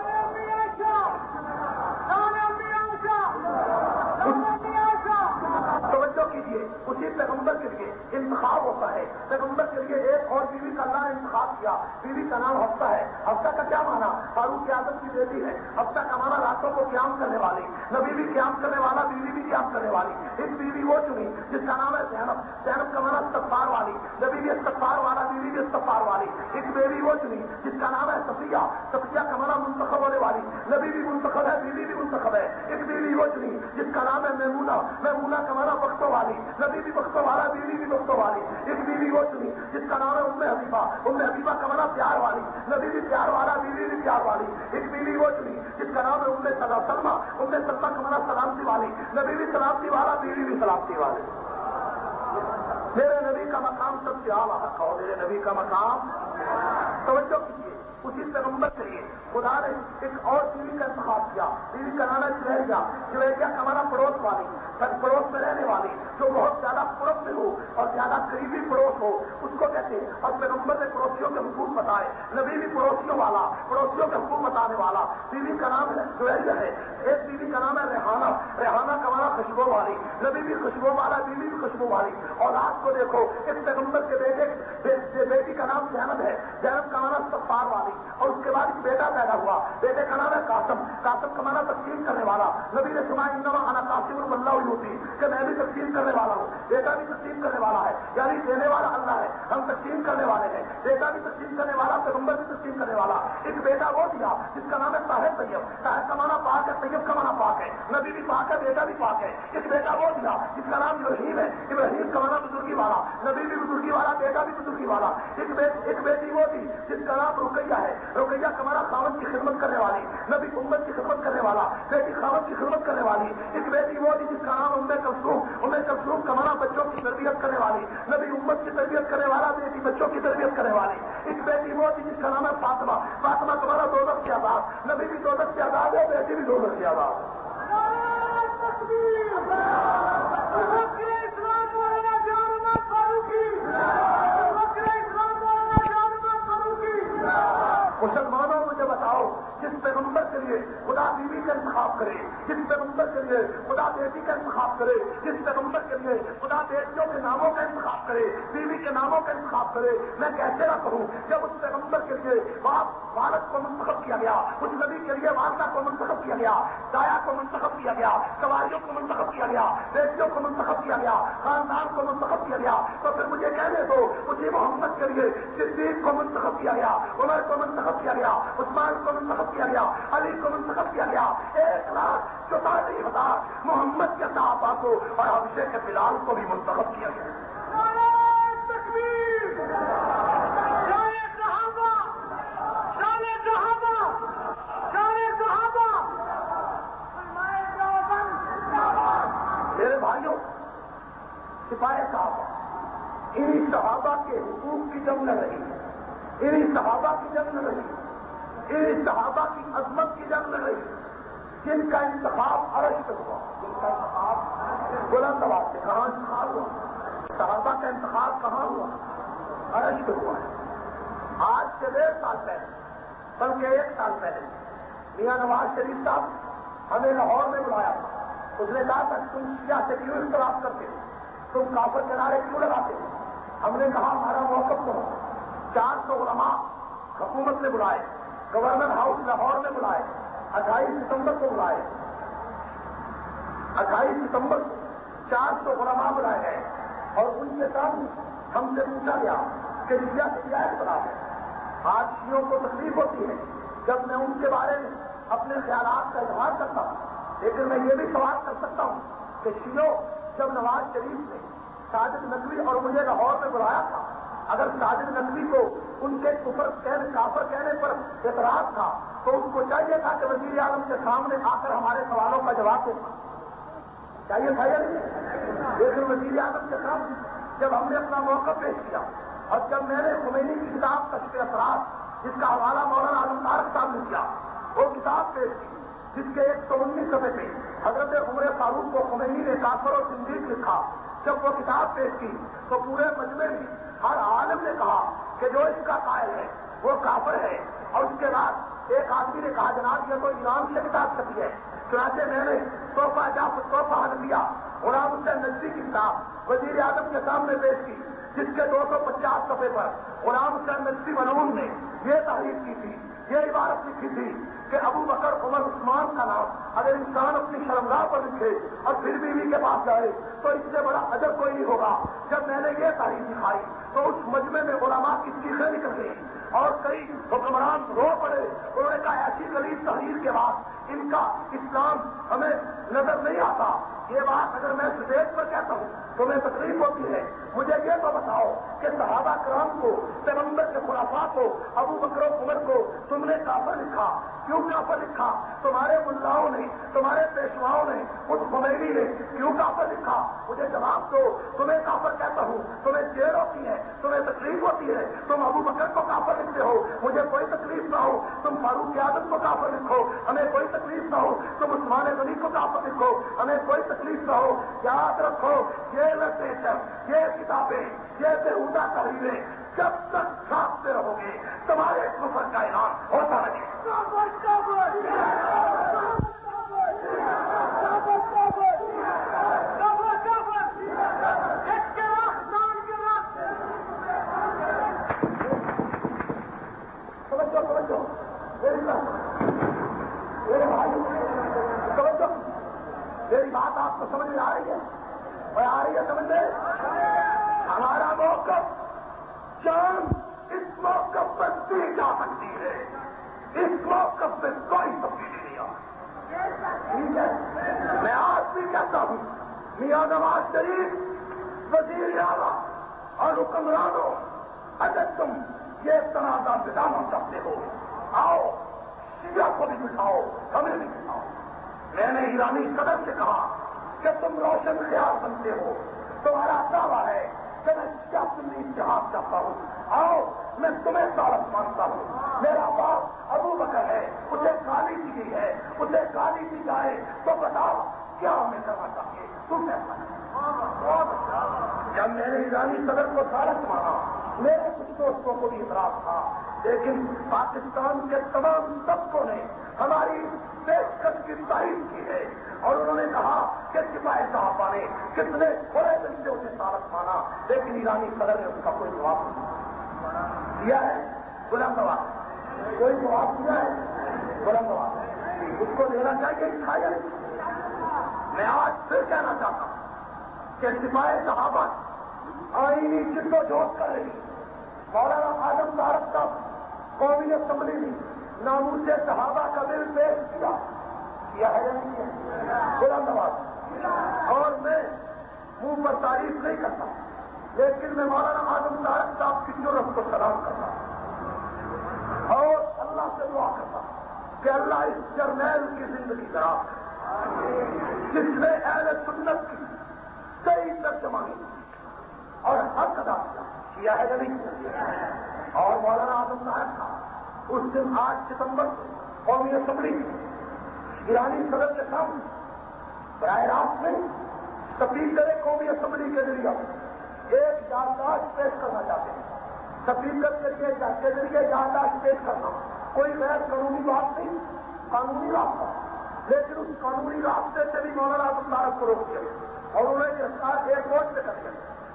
توجہ کیجیے اسی پیغمبر کے لیے انتخاب ہوتا ہے۔ پیغمبر کے لیے ایک اور بیوی کا اللہ نے انتخاب کیا۔ بیوی کا نام ہفتہ ہے۔ ہفتہ کا کیا مانا فاروق اعظم کی بیٹی ہے۔ ہفتہ کا مانا راتوں کو قیام کرنے والی۔ نبی بھی قیام کرنے والا، بیوی بھی قیام کرنے والی۔ ایک بیوی وہ چنی جس کا نام ہے زینب۔ زینب کا مانا استفار والی۔ نبی بھی استفار والا، بیوی بھی استفار والی۔ ایک بیوی وہ چنی جس کا نام ہے سفیہ سفیہ کا مانا منتخب ہونے والی۔ نبی بھی منتخب ہے، بیوی بھی منتخب ہے۔ ایک بیوی وہ چنی جس کا نام ہے میمونا میمونا کا مانا وقتوں والی۔ نبی بھی وقتوں والا بیوی بھی وقتوں والی ایک بیوی وہ چنی جس کا نام ہے ام حبیبہ ام حبیبہ کا مانا پیار والی، نبی بھی پیار والا، بیوی بھی پیار والی، ایک بیوی وہ چنی جس کا نام ہے ام سلا سلما ام سلما کا مانا سلامتی والی، نبی بھی سلامتی والا، بیوی بھی سلامتی والی. میرے نبی کا مقام سب سے اعلیٰ رکھا ہو میرے نبی کا مقام. توجہ کیجیے، اسی پیغمبر کے لیے خدا نے ایک اور بیوی کا انتخاب کیا۔ بیوی کا نام ہے جویریا ہمارا پڑوس والی پڑوس میں رہنے والی، جو بہت زیادہ پڑوس میں ہو اور زیادہ قریبی پڑوس ہو، اس کو کہتے ہیں اور پیغمبر نے پڑوسیوں کے حقوق بتائے۔ نبی بھی پڑوسیوں والا، پڑوسیوں کے حقوق بتانے والا۔ بیوی کا نام ہے ہے۔ ایک بیوی کا نام ہے ریحانہ۔ ریحانہ کا ہمارا خوشبو والی۔ نبی بھی خوشبو والا، بیوی بھی خوشبو والی۔ اولاد کو دیکھو اس پیغمبر کے بیٹے بیٹی کا نام زینب ہے۔ زینب کا نام سفار والی۔ اور اس کے بعد ایک بیٹا پیدا ہوا۔ بیٹے کا نام ہے قاسم۔ قاسم کا مانا تقسیم کرنے والا۔ نبی نے سنا انما آنا قاسم اللہ ہوتی کہ میں بھی تقسیم کرنے والا ہوں۔ بیٹا بھی تقسیم کرنے والا ہے۔ یعنی دینے والا اللہ ہے۔ ہم تقسیم کرنے والے ہیں۔ بیٹا بھی تقسیم کرنے والا، پیغمبر بھی تقسیم کرنے والا۔ ایک بیٹا وہ دیا جس کا نام ہے طاہر طیب۔ طاہر کا مانا پاک ہے، طیب کا مانا پاک ہے۔ نبی بھی پاک ہے، بیٹا بھی پاک ہے۔ ایک بیٹا وہ دیا جس کا نام ابراہیم ہے ابراہیم کا مانا بزرگی والا نبی بھی بزرگی والا بیٹا بھی بزرگی والا ایک بیٹی وہ تھی جس کا نام رکیہ ہے رکیہ کمانا خاون کی خدمت کرنے والی نبی امت کی خدمت کرنے والا بیٹی خاون کی خدمت کرنے والی ایک بیٹی وہ تھی جس کا نام امر کلسوم امر کلسوم کمانا بچوں کی تربیت کرنے والی نبی امت کی تربیت کرنے والا بیٹی بچوں کی تربیت کرنے والی ایک بیٹی وہ تھی جس کا نام ہے فاطمہ فاطمہ تمہارا دو سے آزاد نبی بھی دو سے آزاد ہے بیٹی بھی دو سے آزاد مسلمانوں مجھے بتاؤ جس پیغمبر کے لیے خدا بیوی کا انتخاب کرے، جس پیغمبر کے لیے خدا بیٹی کا انتخاب کرے، جس پیغمبر کے لیے خدا بیٹیوں کے ناموں کا انتخاب کرے، بیوی کے ناموں کا انتخاب کرے، میں کیسے نہ کہوں، جب اس پیغمبر کے لیے باپ والد کو منتخب کیا گیا، اس نبی کے لیے والدہ کو منتخب کیا گیا، دایا کو منتخب کیا گیا، سواریوں کو منتخب کیا گیا، بیٹیوں کو منتخب کیا گیا، خاندان کو منتخب کیا گیا، تو پھر مجھے کہنے دو، مجھے محمد کے لیے صدیق کو منتخب کیا گیا، عمر کو منتخب کیا گیا، عثمان کو منتخب کیا گیا؟ علی کو منتخب کیا گیا؟ ایک لاکھ چوتالیس ہزار محمد کے صحابہ کو اور ابشیک کے بلال کو بھی منتخب کیا گیا۔ میرے بھائیوں سپاہی صاحب انہیں صحابہ کے حقوق کی جنگ رہی انہیں صحابہ کی جنگ رہی انہیں صحابہ کی عظمت کی جنگ لڑ رہی جن کا انتخاب عرش پہ ہوا۔ جن کا انتخاب بلند آباد سے کہاں انتخاب ہوا؟ صحابہ کا انتخاب کہاں ہوا؟ عرش پہ ہوا۔ ہے آج سے ڈیڑھ سال پہلے، بلکہ ایک سال پہلے، میاں نواز شریف صاحب ہمیں لاہور میں بلایا تھا۔ اس نے کہا تھا، تم سیاح سے کیوں اختلاف کرتے ہو؟ تم کافر کنارے کیوں لگاتے ہو؟ ہم نے کہا، ہمارا موقف تو چار سو علماء حکومت نے بلائے۔ گورنر ہاؤس لاہور میں بلائے، اٹھائیس ستمبر کو بلائے۔ اٹھائیس ستمبر کو چار سو علماء بلائے گئے۔ اور ان کے ساتھ ہم سے پوچھا گیا کہ سیاح سے کیا اختلاف ہے آج شیوں کو تکلیف ہوتی ہے۔ جب میں ان کے بارے میں اپنے خیالات کا اظہار کرتا ہوں، لیکن میں یہ بھی سوال کر سکتا ہوں کہ شیو جب نواز شریف نے ساجد نقوی اور مجھے لاہور میں بلایا تھا، اگر ساجد نقوی کو ان کے کفر کہنے، کافر کہنے پر اعتراض تھا تو اس کو چاہیے تھا کہ وزیر اعظم کے سامنے آ کر ہمارے سوالوں کا جواب دے۔ چاہیے تھا یا نہیں؟ لیکن وزیر اعظم کے سامنے جب ہم نے اپنا موقع پیش کیا اور جب میں نے خمینی کی کتاب کشف اثرات، جس کا حوالہ مولانا عالم تارک صاحب نے کیا، وہ کتاب پیش کی، جس کے ایک سو انیس سفے پہ حضرت عمر فاروق کو خمینی نے کافر اور زندگی لکھا۔ جب وہ کتاب پیش کی تو پورے مجمے میں ہر عالم نے کہا کہ جو اس کا قائل ہے، وہ کافر ہے۔ اور اس کے بعد ایک آدمی نے کہا، جناب، یہ تو ایران سے کتاب چھپی ہے۔ چنانچہ میں نے توحفہ توحفہ حل دیا غلام حسین نجدی کی کتاب وزیر اعظم کے سامنے پیش کی، جس کے دو سو پچاس صفحے پر غلام حسین نجدی ملون نے یہ تحریر کی تھی، یہ عبارت لکھی تھی۔ کہ ابو بکر، عمر، عثمان کا نام اگر انسان اپنی شرمگاہ پر لکھے اور پھر بیوی کے پاس جائے تو اس سے بڑا ادب کوئی نہیں ہوگا۔ جب میں نے یہ تاریخ دکھائی تو اس مجمے میں علماء کی چیخیں نکل گئی اور کئی حکمران رو پڑے۔ انہوں نے کہا، ایسی غریب تحریر کے بعد ان کا اسلام ہمیں نظر نہیں آتا۔ یہ بات اگر میں اسٹیج پر کہتا ہوں تو میں تکلیف ہوتی ہے، مجھے یہ تو بتاؤ کہ صحابہ کرام کو، پیغمبر کے خلافات کو، ابو بکر عمر کو تم نے کافر لکھا؟ کیوں کافر لکھا؟ تمہارے ملاؤں نے، تمہارے پیشواؤں نے، اس خمینی نے کیوں کافر لکھا؟ مجھے جواب دو، تمہیں کافر کہتا ہوں؟ تمہیں جیل ہوتی ہے، تمہیں تکلیف ہوتی ہے، تم ابو بکر کو کافر لکھتے ہو؟ مجھے کوئی تکلیف نہ ہو، تم فاروق اعظم کو کافر لکھو؟ ہمیں کوئی تکلیف نہ ہو، تم عثمان غنی کو کافر لکھو؟ ہمیں کوئی تکلیف نہ ہو، یاد رکھو، یہ ریلوے اسٹیشن یہ کتابیں، یہ بےحدہ تحریریں جب تک چھاپتے رہو گے تمہارے کفر کا اعلان ہوتا رہے میری بات آپ کو سمجھ میں آ رہی ہے؟ اور آ رہی ہے سمجھ میں ہمارا موقف چاند اس موقف پر دی جا سکتی ہے۔ اس موقف میں کوئی تبدیلی نہیں آ میں آج بھی کہتا ہوں، میاں نواز شریف، وزیر اعلیٰ اور حکمرانوں، اگر تم یہ تنازع مٹانا چاہتے ہو، آؤ، شیعہ کو بھی بٹھاؤ ہمیں بھی بٹھاؤ میں نے ایرانی صدر سے کہا کہ تم روشن خیال بنتے ہو، تمہارا دعویٰ ہے کہ میں کیا سنی اتحاد چاہتا ہوں۔ آؤ، میں تمہیں سالت مانتا ہوں۔ میرا باپ ابو بکر ہے، اسے گالی دی گئی ہے، اسے گالی دی جائے، تو بتاؤ، کیا ہمیں کرنا چاہیے؟ تم کیسا جب میں نے ایرانی صدر کو سالت مانا میرے کچھ دوستوں کو بھی اعتراض تھا، لیکن پاکستان کے تمام طبقوں نے ہماری پیشکش کی تعریف کی ہے۔ اور انہوں نے کہا کہ سپاہی صاحبہ نے، کتنے بڑے دن سے اسے سالت مانا، لیکن ایرانی صدر نے اس کا کوئی جواب نہیں دیا۔ ہے؟ بلند آباد کوئی جواب دیا ہے؟ بلند آباد اس کو دینا چاہیے اچھا یا نہیں؟ میں آج پھر کہنا چاہتا ہوں کہ سپاہی صحابہ آئینی جد و جہد کر رہی۔ مولانا آدم صاحب کا قومی اسمبلی میں ناموں سے صحابہ کا بل پیش کیا کیا ہے یا نہیں بلند آباد اور میں منہ پر تعریف نہیں کرتا، لیکن میں مولانا آدم صاحب صاحب کی ضرورت کو سلام کرتا اور اللہ سے دعا کرتا کہ اللہ اس جرنیل کی زندگی کرا۔ جس نے اہل سنت کی صحیح ترجمانی اور حق ادا کیا ہے یا نہیں۔ اور مولانا آدم صاحب صاحب اس دن آٹھ ستمبر قومی اسمبلی ایرانی صدر کے سامنے براہ راست میں سپیکر قومی اسمبلی کے ذریعے ایک یادداشت پیش کرنا چاہتے ہیں۔ سپیکر کے ذریعے یادداشت پیش کرنا کوئی غیر قانونی بات نہیں، قانونی راستہ۔ لیکن اس قانونی راستے سے بھی مولانا عبدالارف کو روک دیا اور انہیں گرفتار ایئرپورٹ سے کر دیا۔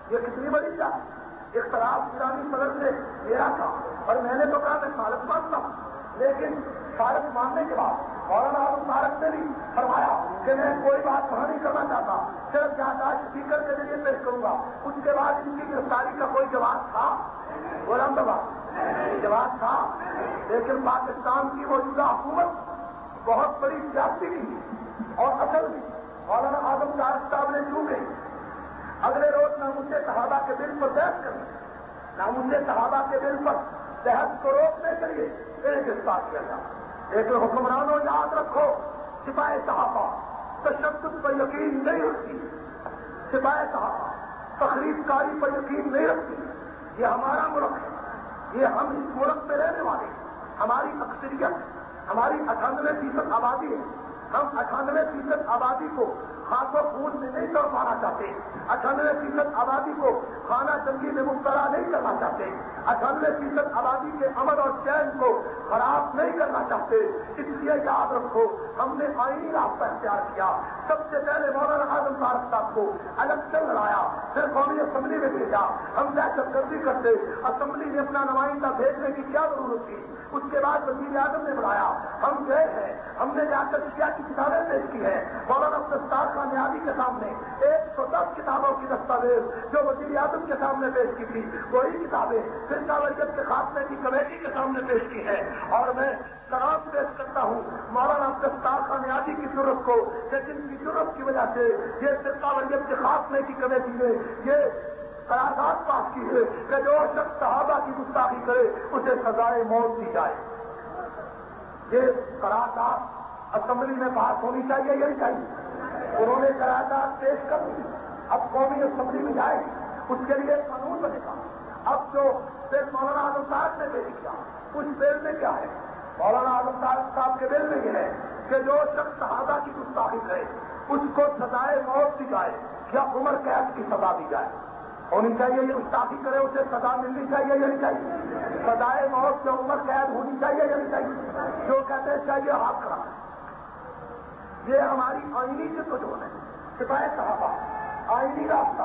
یہ کتنی بڑی بات اختلاف ایرانی صدر سے میرا تھا اور میں نے تو کہا میں سالت مانتا ہوں۔ لیکن سالت ماننے کے بعد مولانا عالم تارک نے بھی فرمایا کہ میں کوئی بات وہاں نہیں کرنا چاہتا، صرف یادداشت اسپیکر کے ذریعے پیش کروں گا۔ اس کے بعد ان کی گرفتاری کا کوئی جواب تھا؟ غلام بابا جواب تھا؟ لیکن پاکستان کی موجودہ حکومت بہت بڑی سیاسی کی اور اصل بھی۔ مولانا آدم تارک صاحب نے چوں گئی اگلے روز ناموسے صحابہ کے بل پر بحث کرنی ناموسے صحابہ کے بل پر بحث کو روکنے کے لیے ایک گرفتار کیا جائے لیکن حکمرانوں یاد رکھو، سپاہی صحافہ تشدد پر یقین نہیں رکھتی۔ سپاہی صحافہ تقریب کاری پر یقین نہیں رکھتی۔ یہ ہمارا ملک ہے۔ یہ ہم اس ملک میں رہنے والے ہیں۔ ہماری اکثریت، ہماری اٹھانوے فیصد آبادی ہے۔ ہم اٹھانوے فیصد آبادی کو خاص و خون میں نہیں توڑ پانا چاہتے۔ اٹھانوے فیصد آبادی کو خانہ جنگی میں مبتلا نہیں کرنا چاہتے۔ اٹھانوے فیصد آبادی کے امن اور چین کو خراب نہیں کرنا چاہتے۔ اس لیے یاد رکھو، ہم نے آئینی راستہ اختیار کیا۔ سب سے پہلے مولانا اعظم فارغ صاحب کو الیکشن لڑایا، پھر قومی اسمبلی میں بھیجا۔ ہم دہشت گردی کرتے، اسمبلی میں اپنا نمائندہ بھیجنے کی کیا ضرورت تھی؟ اس کے بعد وزیر اعظم نے بڑھایا ہم گئے ہیں۔ ہم نے جا کر شیا کی کتابیں پیش کی ہیں۔ مولانا دستار کامیابی کے سامنے ایک سو دس کتابوں کی دستاویز جو وزیر اعظم کے سامنے پیش کی تھی، وہی کتابیں فرقہ وریت کے خاتمے کی کمیٹی کے سامنے پیش کی ہیں۔ اور میں سلام پیش کرتا ہوں مولانا دستار کامیابی کی ضرورت کو کہ جن کی ضرورت کی وجہ سے یہ فرقہ وریت کے خاتمے کی کمیٹی نے یہ قرارداد پاس کی ہے کہ جو شخص صحابہ کی گستاخی کرے، اسے سزائے موت دی جائے۔ یہ قرارداد اسمبلی میں پاس ہونی چاہیے یا نہیں چاہیے۔ انہوں نے قرارداد پیش کر دی۔ اب قومی اسمبلی میں جائے۔ گی اس کے لیے قانون بنے گا۔ اب جو بل مولانا آزم صاحب نے پیش کیا، اس بل میں کیا ہے؟ مولانا آزم صاحب کے بل میں یہ ہے کہ جو شخص صحابہ کی گستاخی کرے، اس کو سزائے موت دی جائے یا عمر قید کی سزا دی جائے۔ ہونی چاہیے یعنی یہ گستاخی کرے، اسے سزا ملنی چاہیے یا نہیں چاہیے۔ سزائے موت یا عمر قید ہونی چاہیے یا نہیں چاہیے۔ جو کہتے ہیں، چاہیے ہاتھ کرا یہ ہماری آئینی سے تو جو ہے۔ سپاہی صحابہ، آئینی راستہ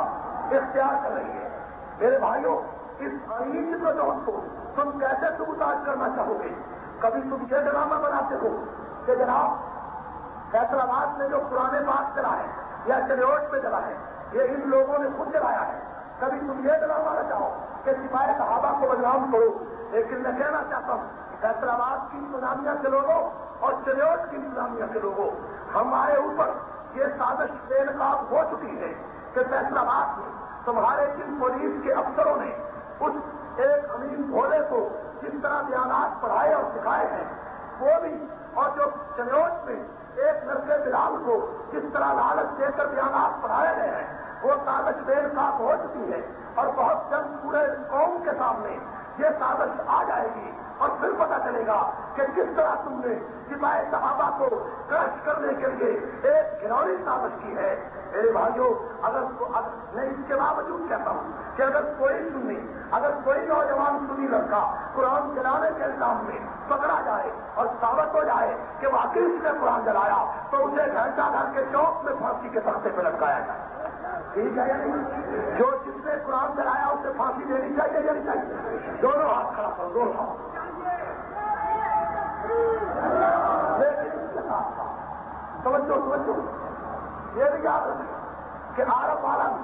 اختیار کر رہی ہے۔ میرے بھائیوں اس آئینی سے تو جو کو تم کیسے سبتاج کرنا چاہو گے کبھی تم یہ ڈرامہ بناتے ہو کہ جناب فیصلہ میں جو پرانے بات چلا ہے یا چروٹ پہ چلا ہے، یہ ان لوگوں نے خود چلایا ہے۔ کبھی تم یہ ڈرامہ چاہو کہ سپاہی صحابہ کو بدنام کرو، لیکن میں کہنا چاہتا ہوں فیصلہ کی انتظامیہ کے لوگوں اور چنوٹ کی انتظامیہ کے لوگوں، ہمارے اوپر یہ سازش بے نقاب ہو چکی ہے کہ فیصلہ میں تمہارے جن پولیس کے افسروں نے اس ایک امین بھولے کو جس طرح بیانات پڑھائے اور سکھائے ہیں، وہ بھی اور جو چنوٹ میں ایک لڑکے بلال کو جس طرح لالچ دے کر بیانات پڑھائے گئے ہیں وہ سازش بے نقاب ہو چکی ہے اور بہت جلد پورے قوم کے سامنے یہ سازش آ جائے گی اور پھر پتا چلے گا کہ کس طرح تم نے سپاہی صحابہ کو کرش کرنے کے لیے ایک گرونی سازش کی ہے۔ میرے بھائیوں اگر میں اس کے باوجود کہتا ہوں کہ اگر کوئی سنی، اگر کوئی نوجوان سنی لڑکا قرآن چلانے کے الزام میں پکڑا جائے اور ثابت ہو جائے کہ واقعی اس نے قرآن جلایا، تو اسے گھنٹہ گھر کے چوک میں پھانسی کے تختے پہ لٹکایا جائے۔ ٹھیک ہے یا نہیں؟ جو جس نے قرآن چلایا اسے پھانسی دینی چاہیے یا نہیں چاہیے؟ دونوں ہاتھ کھڑا کرو، دونوں ہاتھ توجہ توجہ۔ یہ بھی یاد رکھے کہ آرب والا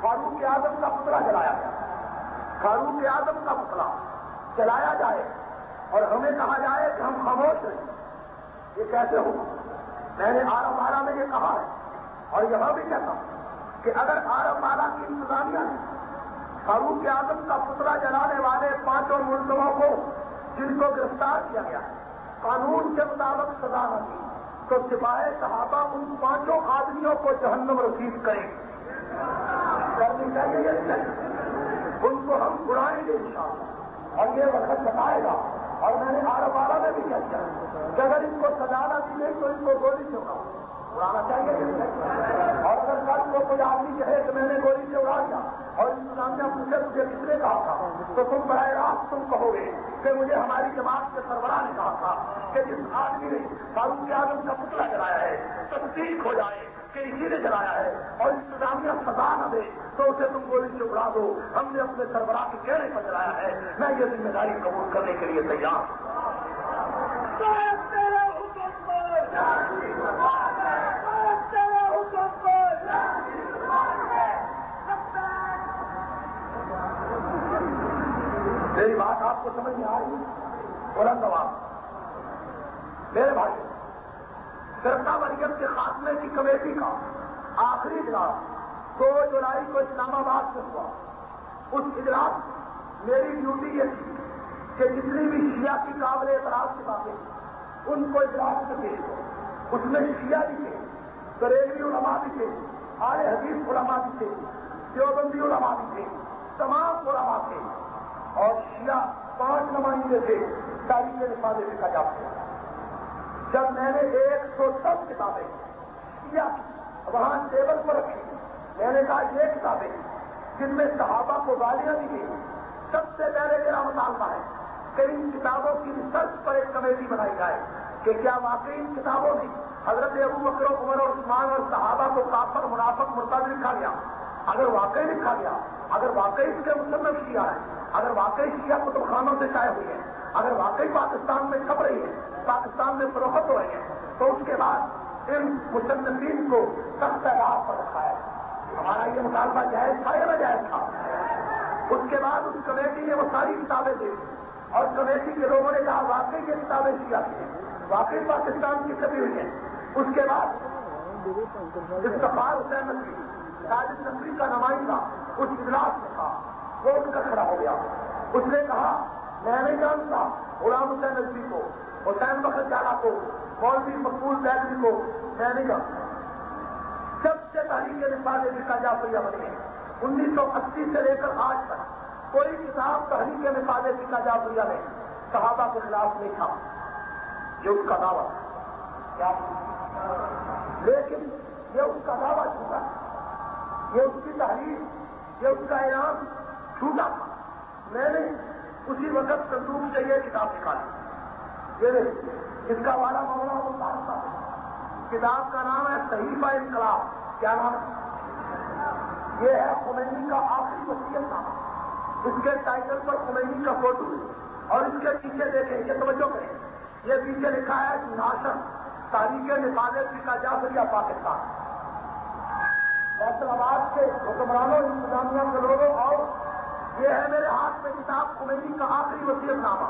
فاروق اعظم کا پتلا جلایا گیا۔ فاروق اعظم کا پتلا چلایا جائے اور ہمیں کہا جائے کہ ہم خاموش رہیں۔ یہ کیسے ہو؟ میں نے آرب والا میں یہ کہا ہے اور یہاں بھی کہتا ہوں۔ کہ اگر آرب والا کی انتظامیہ نے فاروق اعظم کا پتلا جلانے والے پانچوں ملزموں کو جن کو گرفتار کیا گیا ہے، قانون کے مطابق سزا نہ دی تو سپاہی صحابہ ان پانچوں آدمیوں کو جہنم رسید کریں۔ کرنی چاہیے ان کو ہم اڑائیں گے انشاءاللہ۔ اور یہ وقت بتائے گا۔ اور میں نے آر بارہ میں بھی کیا کہ اگر ان کو سزا نہ دی گئی تو ان کو گولی سے اور اگر کل کو کوئی آدمی کہے کہ میں نے گولی سے اڑا دیا اور انتظامیہ پوچھے تجھے کس نے کہا تھا، تو تم براہ راست تم کہو گے کہ مجھے ہماری جماعت کے سربراہ نے کہا تھا کہ جس آدمی نے فاروق اعظم کا پتلا جلایا ہے، تصدیق ہو جائے کہ اسی نے جلایا ہے اور انتظامیہ سزا نہ دے، تو اسے تم گولی سے اڑا دو۔ ہم نے اپنے سربراہ کے کہنے پر جلایا ہے۔ میں یہ ذمہ داری قبول کرنے کے لیے تیار میری بات آپ کو سمجھ میں آ رہی بلند آواز میرے بھائی کرتا مریم کے خاتمے کی کمیٹی کا آخری اجلاس دو جولائی کو اسلام آباد میں ہوا۔ اس اجلاس میری ڈیوٹی یہ تھی کہ جتنی بھی شیعہ کی قابل اعتراض کی باتیں ان کو اجلاس میں پیش اس میں شیعہ بھی تھے، بریلوی علماء بھی تھے آر حدیث علماء بھی تھے، دیوبندی علماء بھی تھے، تمام علماء تھے۔ اور شیعہ پانچ نمائندے تھے تاریخ نفاذ لکھا جاتے جب میں نے ایک سو دس کتابیں شیعہ وہاں ٹیبل پر رکھی، میں نے کہا یہ کتابیں جن میں صحابہ کو گالیاں دی گئی سب سے پہلے میرا مطالبہ ہے کہ ان کتابوں کی ریسرچ پر ایک کمیٹی بنائی جائے کہ کیا واقعی ان کتابوں میں حضرت ابو بکر، عمر اور عثمان اور صحابہ کو کافر، منافق مرتب لکھا گیا؟ اگر واقعی لکھا گیا، اگر واقعی اس کے مصنف کیا ہے اگر واقعی شیعہ کتب خانوں سے شائع ہوئی ہے اگر واقعی پاکستان میں چھپ رہی ہے پاکستان میں فروخت ہو رہی ہے تو اس کے بعد ان مصنفین کو سخت راہ پر رکھا ہے۔ ہمارا یہ مطالبہ جائز تھا یا نہ جائز تھا؟ اس کے بعد اس کمیٹی نے وہ ساری کتابیں دی اور کمیٹی کے لوگوں نے کہا، واقعی یہ کتابیں شیعہ کی ہیں، واقعی پاکستان کی چھپی ہوئی ہیں۔ اس کے بعد استفار حسین نقوی شاہد نقوی کا نمائندہ اس اجلاس میں تھا، وہ اٹھ کر کھڑا ہو گیا۔ اس نے کہا، میں نہیں جانتا غلام حسین نقوی کو، حسین بخر جانا کو، مولوی مقبول بیلوی کو، میں نہیں جانتا۔ جب سے تاریخ نفاذ کا جعفریہ بنی ہے، انیس سو اسی سے لے کر آج تک کوئی کتاب تحریک نفاذ کا جعفریہ میں صحابہ کے خلاف نہیں تھا۔ یہ اس کا دعویٰ۔ لیکن یہ اس کا دعویٰ جھوٹا یہ اس کی تحریر، یہ اس کا اعلان جھوٹا تھا میں نے اسی وقت صندوق سے یہ کتاب نکالی۔ یہ اس کا والا معاملہ ہوتا تھا کتاب کا نام ہے صحیفہ انقلاب، کیا نام ہے؟ یہ ہے خمینی کا آخری وسیعت نامہ۔ اس کے ٹائٹل پر خمینی کا فوٹو اور اس کے پیچھے دیکھیں، یہ توجہ کریں۔ یہ پیچھے لکھا ہے ناشن تاریخ نفاذت کا جعفریہ پاکستان۔ فیصل آباد کے حکمرانوں، انتظامیہ کے لوگوں اور یہ ہے میرے ہاتھ میں کتاب کمیٹی کا آخری وسیعت نامہ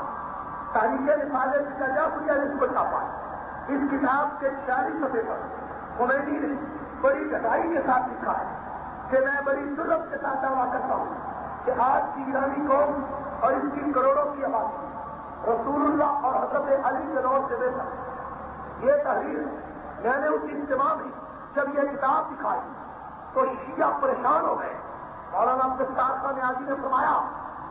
تاریخ نفاذ کا جا سکیا جس کو چھاپا اس کتاب کے چالیس سفے پر کمیٹی نے بڑی گہرائی کے ساتھ لکھا ہے کہ میں بڑی ضرورت کے ساتھ دعویٰ کرتا ہوں کہ آج کی ایرانی قوم اور اس کی کروڑوں کی آبادی رسول اللہ اور حضرت علی کے دور سے بہتر۔ یہ تحریر میں نے اس اجتماع میں جب یہ کتاب دکھائی تو شیعہ پریشان ہو گئے۔ مولانا افطار کا نیازی نے فرمایا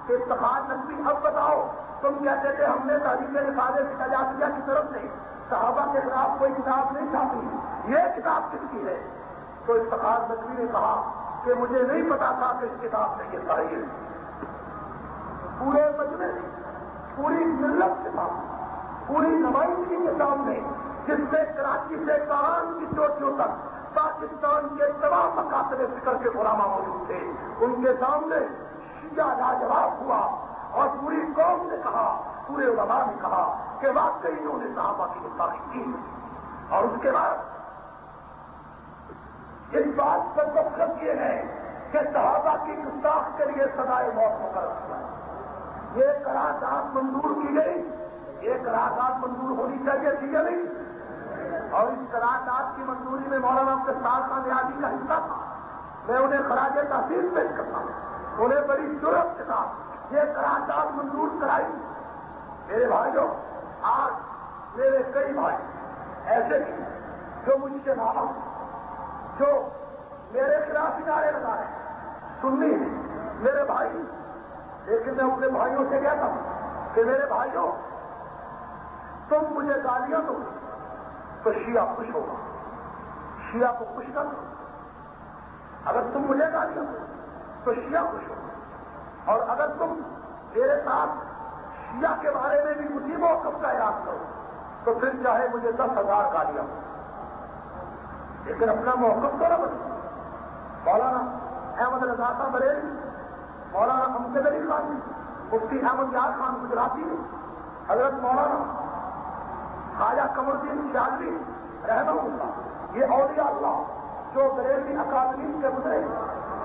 کہ اتفاق نقبی اب بتاؤ، تم کہتے تھے ہم نے تحریر نفاذ اجازیہ کی طرف سے صحابہ کے خلاف کوئی کتاب نہیں چھاپی۔ یہ کتاب کس کی ہے؟ تو استفاد نقوی نے کہا کہ مجھے نہیں پتا تھا کہ اس کتاب سے یہ تحریر پورے مجمے پوری ملت کے سامنے، پوری نمائندگی کے سامنے جس میں کراچی سے کان کی چوٹیوں تک پاکستان کے تمام مقاصد فکر کے غلامہ موجود تھے۔ ان کے سامنے شیعہ لاجواب ہوا اور پوری قوم نے کہا، پورے علماء نے کہا کہ واقعی انہوں نے صحابہ کی گستاخی کی۔ اور اس کے بعد اس بات پر دستخط کیے ہیں کہ صحابہ کی گستاخ کے لیے سدائے موت مقرر کیا یہ قرارداد منظور کی گئی، یہ قرارداد منظور ہونی چاہیے تھی یا نہیں؟ اور اس قرارداد کی منظوری میں مولانا کے ساتھ نیازی کا حصہ تھا۔ میں انہیں خراج تحصیل پیش کرتا ہوں۔ انہیں بڑی ضرورت کے ساتھ یہ قرارداد منظور کرائی۔ میرے بھائیوں، آج میرے کئی بھائی ایسے بھی جو مجھ سے نہ جو میرے خلاف ادارے لگا رہے ہیں سننی میرے بھائی، لیکن میں اپنے بھائیوں سے کہتا ہوں کہ میرے بھائیوں، تم مجھے گالیاں دو۔ تو شیعہ خوش ہوگا۔ شیعہ کو خوش کر اگر تم مجھے گالیاں دو تو شیعہ خوش ہوگا۔ اور اگر تم میرے ساتھ شیعہ کے بارے میں بھی اسی موقف کا اعلان کرو، تو پھر چاہے مجھے دس ہزار گالیاں۔ لیکن اپنا موقف تو نہ بنے مولانا احمد رضا صاحب بریلی، مولانا امجد علی خان جی، مفتی احمد یاد خان گجراتی جی، حضرت مولانا خواجہ قمر الدین شادری رحمہ اللہ یہ اولیاء اللہ جو بریلی اکادمی کے گزرے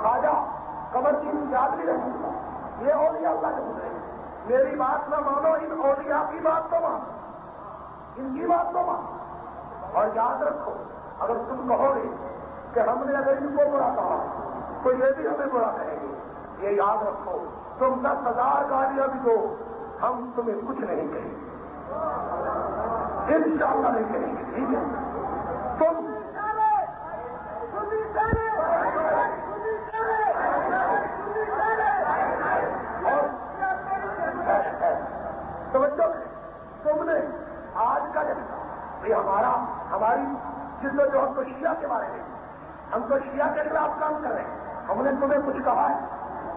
خواجہ قمر الدین شادری رحمہ اللہ یہ اولیاء اللہ کے گزرے میری بات نہ مانو، ان اولیاء کی بات تو مانو، ان کی بات تو مانو۔ اور یاد رکھو، اگر تم کہو گے کہ ہم نے اگر ان کو برا کہا، تو یہ بھی ہمیں برا کہیں گے۔ یہ یاد رکھو، تم دس ہزار گاڑیاں بھی دو، ہم تمہیں کچھ نہیں کہیں گے۔ ان شاء اللہ نہیں کہیں گے ٹھیک ہے۔ تم توجہ تم نے آج کا جب ہمارا، ہماری جد و جہد تو شیعہ کے بارے میں۔ ہم تو شیعہ کے خلاف کام کر رہے ہیں۔ ہم نے تمہیں کچھ کہا ہے،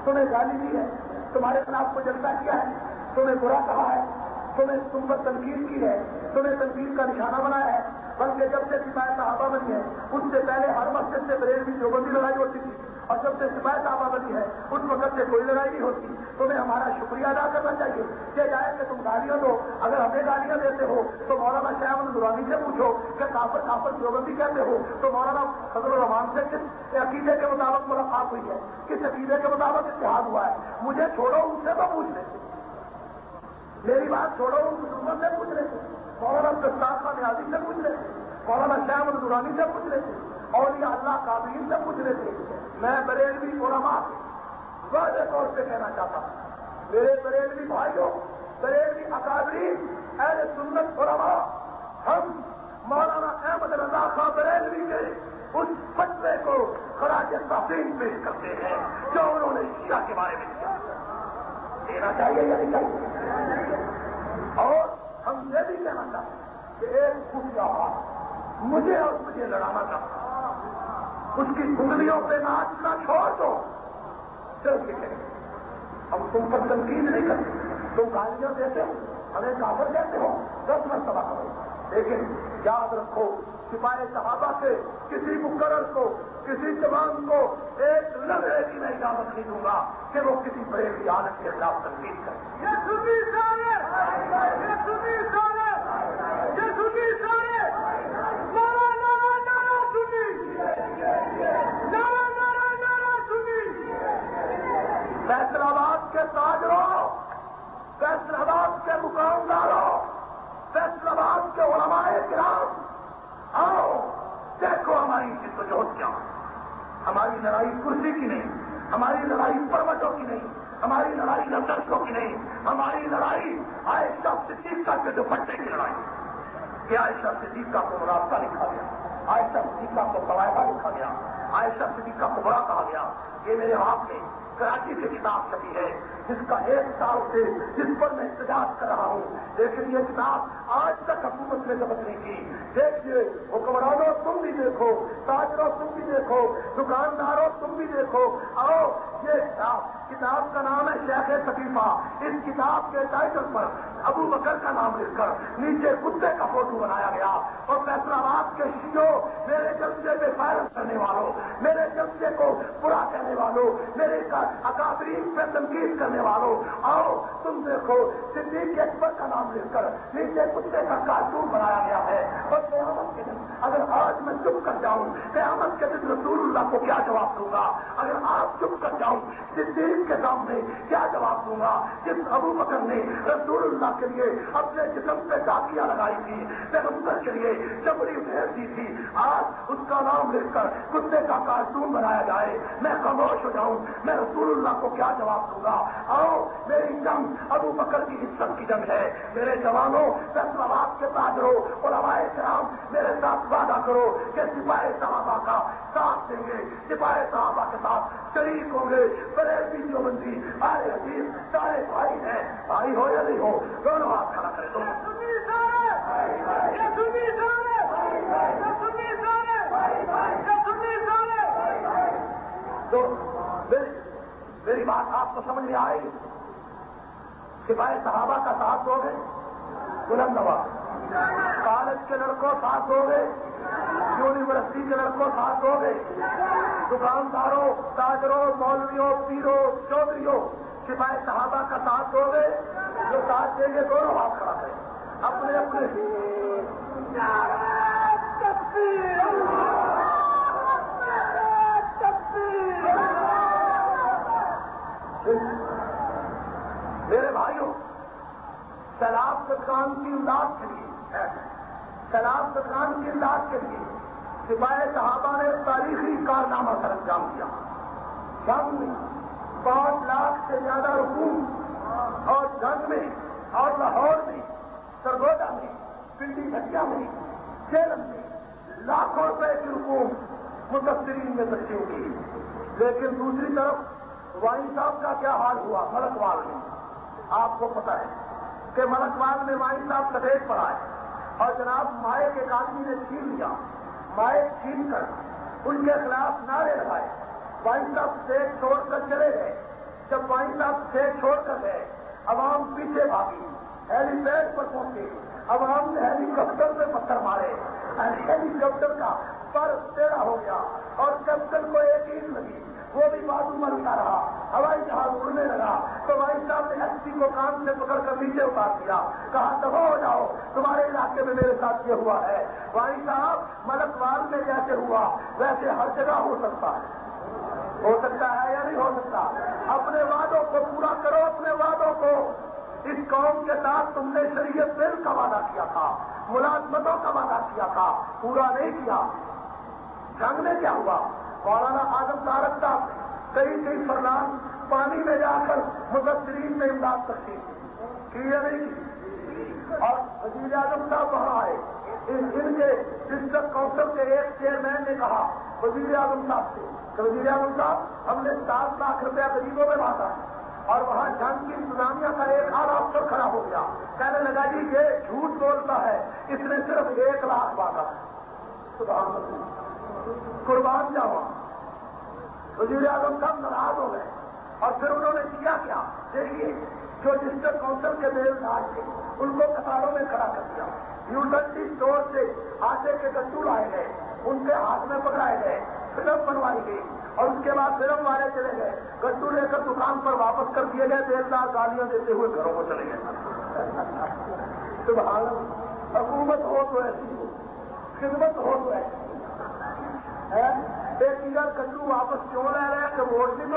تمہیں گالی دی ہے، تمہارے خلاف کو جلسہ کیا ہے، تمہیں برا کہا ہے۔ تمہیں تم پر تنقید کی ہے، تمہیں تنقید کا نشانہ بنایا ہے۔ بلکہ جب سے سپاہی صحابہ بنی ہے اس سے پہلے ہر مسجد سے بریل کی لڑائی ہوتی تھی۔ اور جب سے سپاہی صاحبہ بنی ہے اس وقت سے کوئی لڑائی نہیں ہوتی۔ تمہیں ہمارا شکریہ ادا کرنا چاہیے کہ جائے کہ تم گالیاں دو۔ اگر ہمیں گالیاں دیتے ہو، تو مولانا شاہ نورانی سے پوچھو کہ کافر کافر دیوبندی کہتے ہو؟ تو مولانا فضل الرحمان سے کس عقیدے کے مطابق ملاقات ہوئی ہے؟ کس عقیدے کے مطابق اتحاد ہوا ہے؟ مجھے چھوڑو، ان سے تو پوچھ لیتے میری بات چھوڑو ان مسلمان سے پوچھ لیتے مولانا دستار کا نیازی سے پوچھ لیتے مولانا شاہ نورانی سے پوچھ لیتے اور یہ اللہ کابین سے پوچھ لیتے میں بریلوی علماء واضح طور سے کہنا چاہتا ہوں۔ میرے بریلوی بھائیوں، بریلوی اکادری اہل سنت علماء، ہم مولانا احمد رضا خان بریلوی کے اس فتوے کو خراج تحسین پیش کرتے ہیں جو انہوں نے شیعہ کے بارے میں کیا دینا چاہیے یا نہیں چاہیے؟ اور ہم یہ بھی کہنا چاہتے ہیں کہ ایک خفیہ مجھے اور مجھے لڑانا چاہتا اس کی انگلیوں پہ ناچنا چھوڑ دو۔ چل کے ہم تم پر تنقید نہیں کرتے۔ تم گالیاں دیتے ہو، ہمیں کافر کہتے ہو۔ دس مرتبہ کرو۔ لیکن یاد رکھو، سپاہی صحابہ سے کسی مقرر کو کسی جوان کو ایک لمحے کی میں اجازت نہیں دوں گا کہ وہ کسی بڑے کی عادت کے خلاف تنقید کرے۔ فیصلہ آباد کے تاجروں فیصل آباد کے دکانداروں فیصل آباد کے علماء کرام آؤ دیکھو ہماری جدوجہد کیا ہماری لڑائی کرسی کی نہیں، ہماری لڑائی پروٹوں کی نہیں، ہماری لڑائی نفرتوں کی نہیں، ہماری لڑائی عائشہ کا کے دوپٹے کی لڑائی۔ یہ عائشہ کا کو رابطہ لکھا گیا، عائشہ کا کو قواعدہ لکھا گیا، عائشہ کا کو بڑا کہا گیا یہ میرے ہاتھ میں کراچی سے کتاب چھپی ہے، جس کا ایک سال سے جس پر میں احتجاج کر رہا ہوں۔ لیکن یہ کتاب آج تک حکومت نے ضبط نہیں کی۔ دیکھیے، حکمرانوں تم بھی دیکھو، تاجروں تم بھی دیکھو، دکانداروں تم بھی دیکھو۔ آؤ یہ کتاب کتاب کا نام ہے شیخ صفیفہ اس کتاب کے ٹائٹل پر ابو بکر کا نام لکھ کر نیچے کتے کا فوٹو بنایا گیا اور فیصلہ آباد کے شیو میرے جلسے میں فائر کرنے والوں، میرے جلسے کو برا کرنے والوں، میرے اکابرین پہ تنقید کرنے والوں، آؤ تم دیکھو صدیق اکبر کا نام لکھ کر نیچے کتے کا کارٹون بنایا گیا ہے۔ اور قیامت کے دن اگر آج میں چپ کر جاؤں، قیامت کے دن رسول اللہ کو کیا جواب دوں گا؟ اگر آپ چپ کر جاؤں صدیق کے سامنے کیا جواب دوں گا؟ جس ابو بکر نے رسول اللہ کے لیے اپنے جسم پہ ڈاکیاں لگائی تھی پیغمبر کے لیے چمڑی پھیر دی تھی۔ آج اس کا نام لکھ کر کتے کا کارٹون بنایا جائے۔ میں خاموش ہو جاؤں، میں رسول اللہ کو کیا جواب دوں گا؟ آؤ، میری جنگ ابو بکر کی عزت کی جنگ ہے۔ میرے جوانوں فیصلہ آباد کے تاجروں اور ہمارے کرام، میرے ساتھ وعدہ کرو کہ سپاہی صحابہ کا ساتھ دیں گے۔ سپاہی صحابہ کے ساتھ شریک ہوں گے۔ بڑے جو بندی آرے حدیث سارے بھائی ہیں بھائی ہو یا نہیں ہو دونوں ہاتھ کھڑا کرے دونوں تو میری بات آپ کو سمجھ میں آئے گی سپاہی صحابہ کا ساتھ دو گے؟ بلند نواز۔ کالج کے لڑکوں ساتھ ہو گئے یونیورسٹی کے لڑکوں ساتھ ہو گئے۔ دکانداروں، تاجروں، مولویوں، پیروں، چودھریوں، سپاہی صحابہ کا ساتھ ہو گئے۔ جو ساتھ دیں گے دونوں ہاتھ کھڑا کریں اپنے اپنے۔ میرے بھائیوں، سیلاب دکان کی امداد کے لیے۔ سیلاب دکان کی امداد کے لیے۔ سپاہی صحابہ نے تاریخی کارنامہ سر انجام دیا۔ جنگ میں پانچ لاکھ سے زیادہ رکوم اور جنگ میں اور لاہور میں، سرگودا میں، پنڈی بھٹیا میں کیرل میں لاکھوں روپے کی رکوم متاثرین میں تقسیم کی۔ لیکن دوسری طرف وائی صاحب کا کیا حال ہوا؟ ملک وال میں۔ آپ کو پتا ہے کہ ملکوال میں مائی صاحب کٹیٹ پڑا ہے اور جناب مائے کے آدمی نے چھین لیا۔ بائک چھین کر۔ ان کے خلاف نعرے لگائے۔ مائی صاحب اسٹیج چھوڑ کر چلے گئے۔ جب مائی صاحب اسٹیج چھوڑ کر گئے، عوام پیچھے بھاگی۔ ہیلی پیڈ پر پہنچے۔ عوام نے ہیلی کاپٹر پہ پتھر مارے۔ ہیلی کاپٹر کا پر ٹیڑھا ہو گیا۔ اور کیپٹن کو ایک اینٹ لگی۔ وہ بھی بازو مرتا رہا۔ ہوائی جہاز اڑنے لگا۔ تو بھائی صاحب نے ایس پی کو کام سے پکڑ کر نیچے اتار دیا۔ کہا دبا ہو جاؤ۔ تمہارے علاقے میں میرے ساتھ یہ ہوا ہے۔ بھائی صاحب، ملک وال میں جیسے ہوا، ویسے ہر جگہ ہو سکتا ہے۔ ہو سکتا ہے یا نہیں ہو سکتا؟ اپنے وعدوں کو پورا کرو، اپنے وعدوں کو۔ اس قوم کے ساتھ تم نے شریعت بل کا وعدہ کیا تھا، ملازمتوں کا وعدہ کیا تھا، پورا نہیں کیا۔ جنگ میں کیا ہوا؟ مولانا آزم تارک صاحب، کئی کئی فرلان پانی میں جا کر مدثرین میں امداد تقسیم کی۔ یا نہیں کی؟ اور وزیر اعظم صاحب وہاں آئے۔ ان کے ڈسٹرکٹ کاؤنسل کے ایک چیئرمین نے کہا، وزیر اعظم صاحب سے کہ وزیر اعظم صاحب، ہم نے سات لاکھ روپیہ غریبوں میں بانٹا ہے۔ اور وہاں جنگ کی انتظامیہ کا ایک آدھ افسر کھڑا ہو گیا۔ کہنے لگا جی یہ جھوٹ بولتا ہے، اس نے صرف ایک لاکھ بانٹا قربان جاؤ۔ وزیر اعظم صاحب ناراض ہو گئے۔ اور پھر انہوں نے کیا کیا؟ دیکھیے، جو ڈسٹرکٹ کاؤنسل کے میل دار تھے، ان کو کتاروں میں کھڑا کر دیا۔ یوٹرٹی اسٹور سے آٹے کے گٹو لائے گئے، ان کے ہاتھ میں پکڑائے گئے، فلم بنوائی گئی۔ اور اس کے بعد فلم والے چلے گئے۔ گٹو لے کر دکان پر واپس کر دیے گئے، بیلدار گالیاں دیتے ہوئے گھروں کو چلے گئے۔ سبحان حکومت ہو تو ایسی ہو، خدمت ہو تو ایسی ایک گٹو واپس کیوں لے رہے ہیں؟ کہ ووٹ نہیں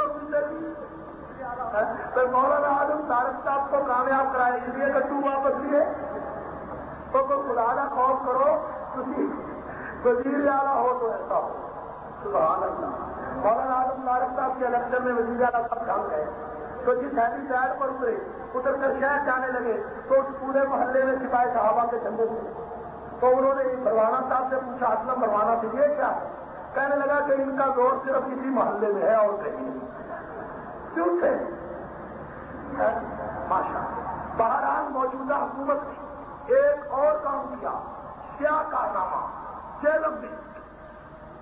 تو تو مولانا عالم تارک صاحب کو کامیاب کرائے اس لیے کہ تم واپس لیے تو کوئی خدا کا خوف کرو، کسی وزیر اعلیٰ ہو تو ایسا ہو۔ سبحان اللہ۔ مولانا عالم تارک صاحب کے الیکشن میں وزیر اعلیٰ سب جان گئے۔ تو جس ہیوی سائڈ پر اترے، اتر کر شہر جانے لگے، تو اس پورے محلے میں سپاہی صحابہ کے جھنڈے تھے۔ تو انہوں نے پروانہ صاحب سے پوچھا اصل پروانہ سے یہ کیا ہے؟ کہنے لگا کہ ان کا زور صرف کسی محلے میں ہے اور کہیں نہیں۔ کیوں تھے؟ ماشاء بہرحال موجودہ حکومت نے ایک اور کام کیا سیاہ کارنامہ چیلم بھی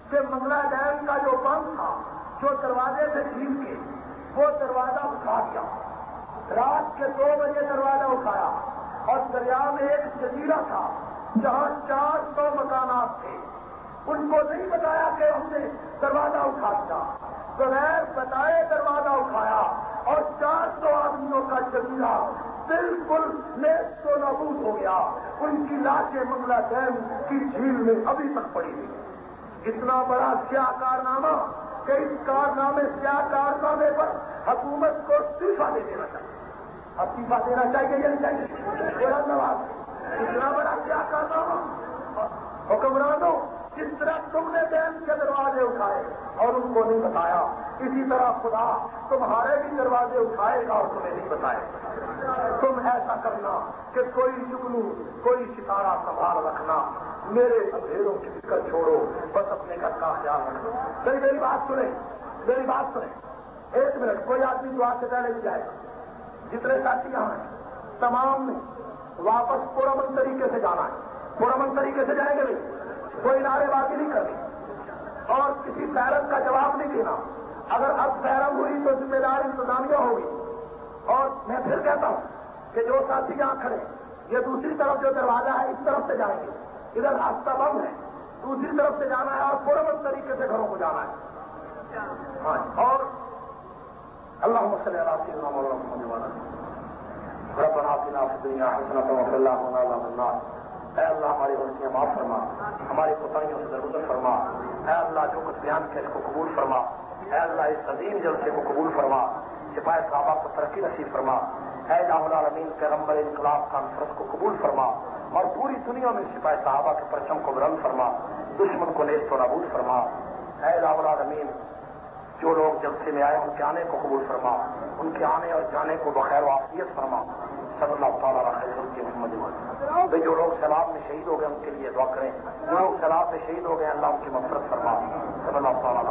کہ منگلا ڈیم کا جو بند تھا، جو دروازے سے چھین کے وہ دروازہ اٹھا دیا۔ رات کے دو بجے دروازہ اٹھایا اور دریا میں ایک جزیرہ تھا، جہاں چار سو مکانات تھے۔ ان کو نہیں بتایا کہ ہم نے دروازہ اٹھا دیا۔ بغیر بتائے دروازہ اٹھایا اور چار سو آدمیوں کا جزیرہ بالکل نیس و نبود ہو گیا۔ ان کی لاشیں منگلا ڈیم کی جھیل میں ابھی تک پڑی ہوئی۔ اتنا بڑا سیاہ کارنامہ کہ اس کارنامے سیاہ کارنامے پر حکومت کو استعفا دے دینا چاہیے۔ استعفا دینا چاہیے یا نہیں چاہیے؟ نواز اتنا بڑا سیاہ کارنامہ۔ حکمرانوں جس طرح تم نے ڈیم کے دروازے اٹھائے اور ان کو نہیں بتایا، اسی طرح خدا تمہارے بھی دروازے اٹھائے گا اور تمہیں نہیں بتائے تم ایسا کرنا کہ کوئی جگنو کوئی ستارہ سنبھال رکھنا۔ میرے اندھیروں کی فکر چھوڑو، بس اپنے گھر کا خیال رکھو۔ میری میری بات سنیں، میری بات سنیں۔ ایک منٹ، کوئی آدمی دعا سے پہلے نہیں جائے گا۔ جتنے ساتھی یہاں ہیں، تمام نے واپس پورامن طریقے سے جانا ہے۔ پورامن طریقے سے جائیں گے نہیں؟ کوئی نعرے بازی نہیں کرنی۔ اور کسی پیرن کا جواب نہیں دینا۔ اگر اب پیرن ہوئی تو ذمہ دار انتظامیہ ہوگی۔ اور میں پھر کہتا ہوں کہ جو ساتھی یہاں کھڑے یہ دوسری طرف جو دروازہ ہے، اس طرف سے جائیں گے۔ ادھر راستہ بند ہے، دوسری طرف سے جانا ہے اور پورے طریقے سے گھروں کو جانا ہے۔ ہاں اور اللہ مسلم سیدنا مولانا محمد والا ربنا فی الدنیا حسنۃ وفی اللہ اے اللہ، ہماری غلطیاں معاف فرما۔ ہماری کوتاہیوں سے درگزر فرما۔ اے اللہ، جو کچھ بیان کیا اس کو قبول فرما۔ اے اللہ، اس عظیم جلسے کو قبول فرما۔ سپاہی صحابہ کو ترقی نصیب فرما۔ اے اللہ العالمین، پیغمبر انقلاب کانفرنس کو قبول فرما۔ اور پوری دنیا میں سپاہی صحابہ کے پرچم کو بلند فرما۔ دشمن کو نیست و نابود فرما۔ اے اللہ العالمین، جو لوگ جلسے میں آئے، ان کے آنے کو قبول فرما۔ ان کے آنے اور جانے کو بخیر و عافیت فرما۔ صلی اللہ تعالیٰ کے محمد جو لوگ سیلاب میں شہید ہو گئے ان کے لیے دعا کریں۔ جو لوگ سیلاب میں شہید ہو گئے، اللہ ان کی مفرت فرما۔ صلی اللہ تعالیٰ